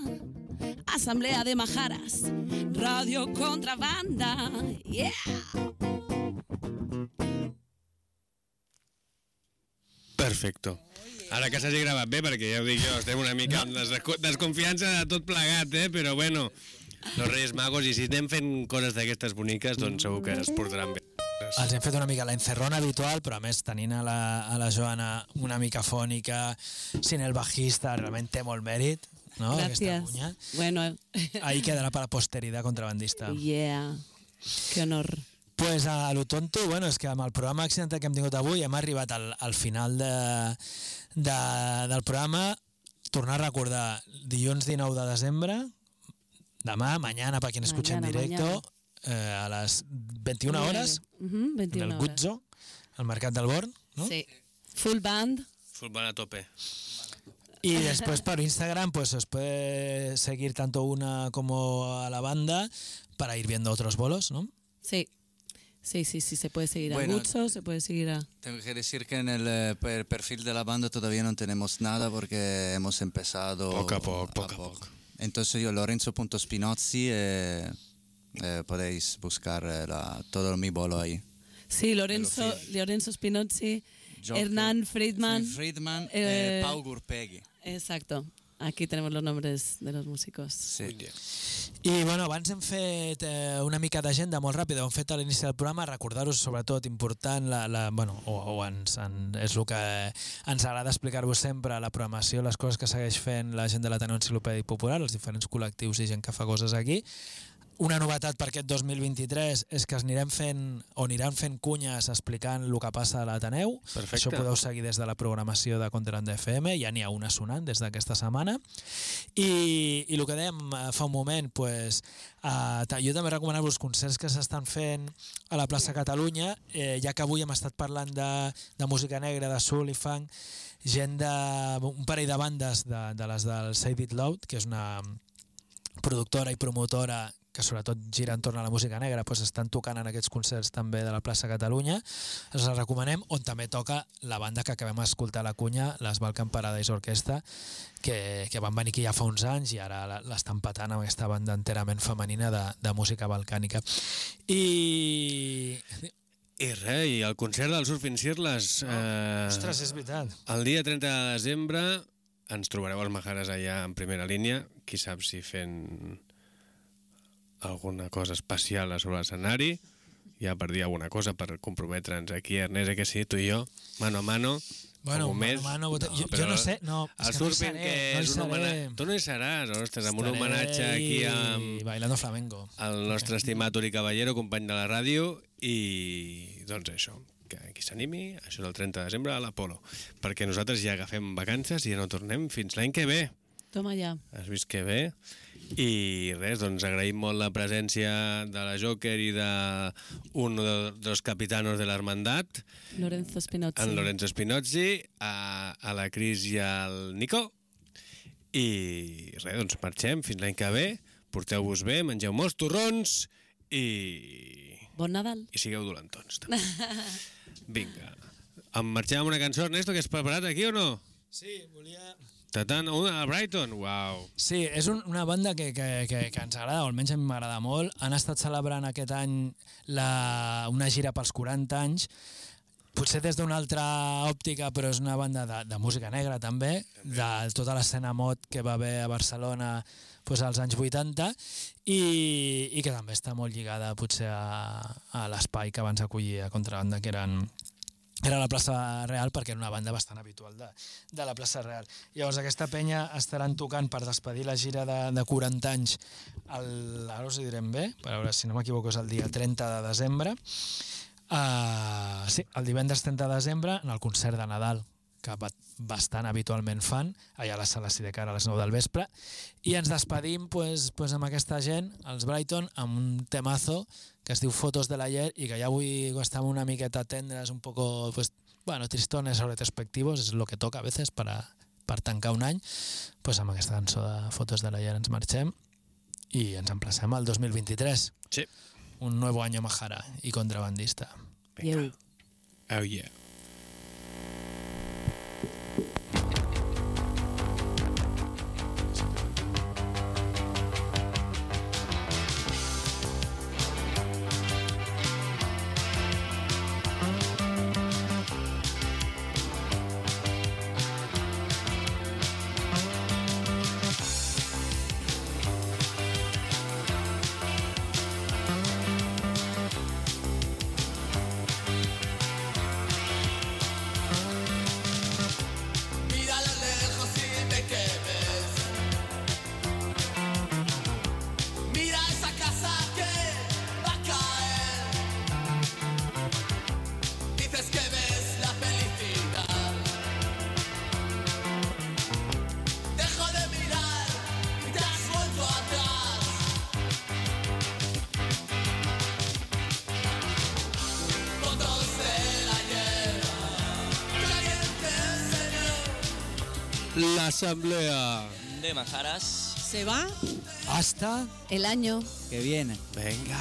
Asamblea de Majaras. Radio Contrabanda. Yeah. Perfecto. Ara que s'hagi gravat bé, perquè ja ho dic jo, estem una mica amb des desconfiança de tot plegat, eh? però bueno, los Reis Magos, i si anem fent coses d'aquestes boniques, doncs segur que es portaran bé. Els hem fet una mica la encerrona habitual, però a més tenint a la, a la Joana una mica fònica, sin el bajista, realment té molt mèrit. No? Cuña. Bueno, Ahí quedarà para la posteridad contrabandista. yeah. Qué honor. Pues a lo tonto, bueno, és que amb el programa accidental que hem tingut avui hem arribat al, al final de, de, del programa. Tornar a recordar, dilluns 19 de desembre, demà, mañana, para quien escuche en Mañana, directo, eh, a las 21 horas, Ujú, 21 en el. Guzzo, al Mercat del Born, ¿no? Sí. Full band. Full van a tope. Y después por Instagram pues os puede seguir tanto una como a la banda para ir viendo otros bolos, ¿no? Sí. Sí, sí, sí, se puede seguir Bueno. a Guzzo, se puede seguir a... Tengo que decir que en el eh, per- perfil de la banda todavía no tenemos nada porque hemos empezado Poco a poco, poco a poco. Entonces yo, Lorenzo.spinozzi, eh, eh, podéis buscar eh, la- todo mi bolo ahí. Sí, Lorenzo, Lorenzo Spinozzi, Joker, Hernán Friedman. Friedman, eh, eh, Pau Gurpegui. Exacto. Aquí tenemos los nombres de los músicos. Sí. I bueno, abans hem fet eh, una mica d'agenda molt ràpida, hem fet a l'inici del programa, recordar-vos sobretot important, la, la, bueno, o, o ens, en, és el que ens agrada explicar-vos sempre, la programació, les coses que segueix fent la gent de l'Ateneu Enciclopèdic Popular, els diferents col·lectius i gent que fa coses aquí. Una novetat per aquest 2023 és que es anirem fent, o aniran fent cunyes explicant el que passa a l'Ateneu. Això podeu seguir des de la programació de Contraband FM, ja n'hi ha una sonant des d'aquesta setmana. I, I el que dèiem eh, fa un moment, pues, eh, jo també recomanar-vos concerts que s'estan fent a la plaça Catalunya, eh, ja que avui hem estat parlant de, de música negra, de soul i funk, gent de, un parell de bandes de, de les del Save It Loud, que és una productora i promotora que sobretot gira entorn a la música negra, doncs estan tocant en aquests concerts també de la plaça Catalunya. Els els recomanem, on també toca la banda que acabem d'escoltar a la cunya, les Balkan Paradise Orquestra, que, que van venir aquí ja fa uns anys i ara la- l'estan patant amb aquesta banda enterament femenina de, de música balcànica. I... I res, i el concert del Surfing Cirles... Eh, Ostres, és veritat. El dia 30 de desembre ens trobareu els Majares allà en primera línia, qui sap si fent alguna cosa especial a sobre l'escenari, ja per dir alguna cosa, per comprometre'ns aquí, Ernest, eh, que sí, tu i jo, mano a mano, Bueno, mano més. mano, vota- jo- jo no sé, no, és el que no seré, que no hi és un seré. homenatge... Tu no hi seràs, ostres, amb un homenatge aquí amb bailando flamenco. el nostre estimat Uri Caballero, company de la ràdio, i doncs això, que qui s'animi, això és el 30 de desembre a l'Apolo, perquè nosaltres ja agafem vacances i ja no tornem fins l'any que ve. Toma ya. Has vist que bé? I res, doncs agraïm molt la presència de la Joker i de un de, dels capitanos de l'Hermandat, Lorenzo Spinozzi. en Lorenzo Spinozzi, a, a la Cris i al Nico. I res, doncs marxem fins l'any que ve, porteu-vos bé, mengeu molts torrons i, Bon Nadal. i sigueu dolentons. també. *laughs* Vinga. Em marxem amb una cançó, Ernesto, que has preparat aquí o no? Sí, volia... Tatan, una a Brighton, uau. Sí, és un, una banda que, que, que, que ens agrada, o almenys a mi m'agrada molt. Han estat celebrant aquest any la, una gira pels 40 anys potser des d'una altra òptica, però és una banda de, de música negra també, de tota l'escena mod que va haver a Barcelona pues, als anys 80 i, i que també està molt lligada potser a, a l'espai que abans acollia a Contrabanda, que eren era la plaça Real perquè era una banda bastant habitual de, de la plaça Real. Llavors aquesta penya estaran tocant per despedir la gira de, de 40 anys el, ara us ho direm bé, per veure si no m'equivoco és el dia 30 de desembre uh, sí, el divendres 30 de desembre en el concert de Nadal que ba- bastant habitualment fan allà a la sala Sidecar a les 9 del vespre i ens despedim pues, pues, amb aquesta gent, els Brighton, amb un temazo que es diu Fotos de l'ayer i que ja avui estem una miqueta tendres, un poco, pues, bueno, tristones o retrospectivos, és el que toca a veces para, per tancar un any, pues amb aquesta cançó de Fotos de l'ayer ens marxem i ens emplacem al 2023. Sí. Un nuevo año Majara i contrabandista. Lleu. Oh yeah. L'assemblea. De Majaras. Se va Hasta el año Que viene. Venga.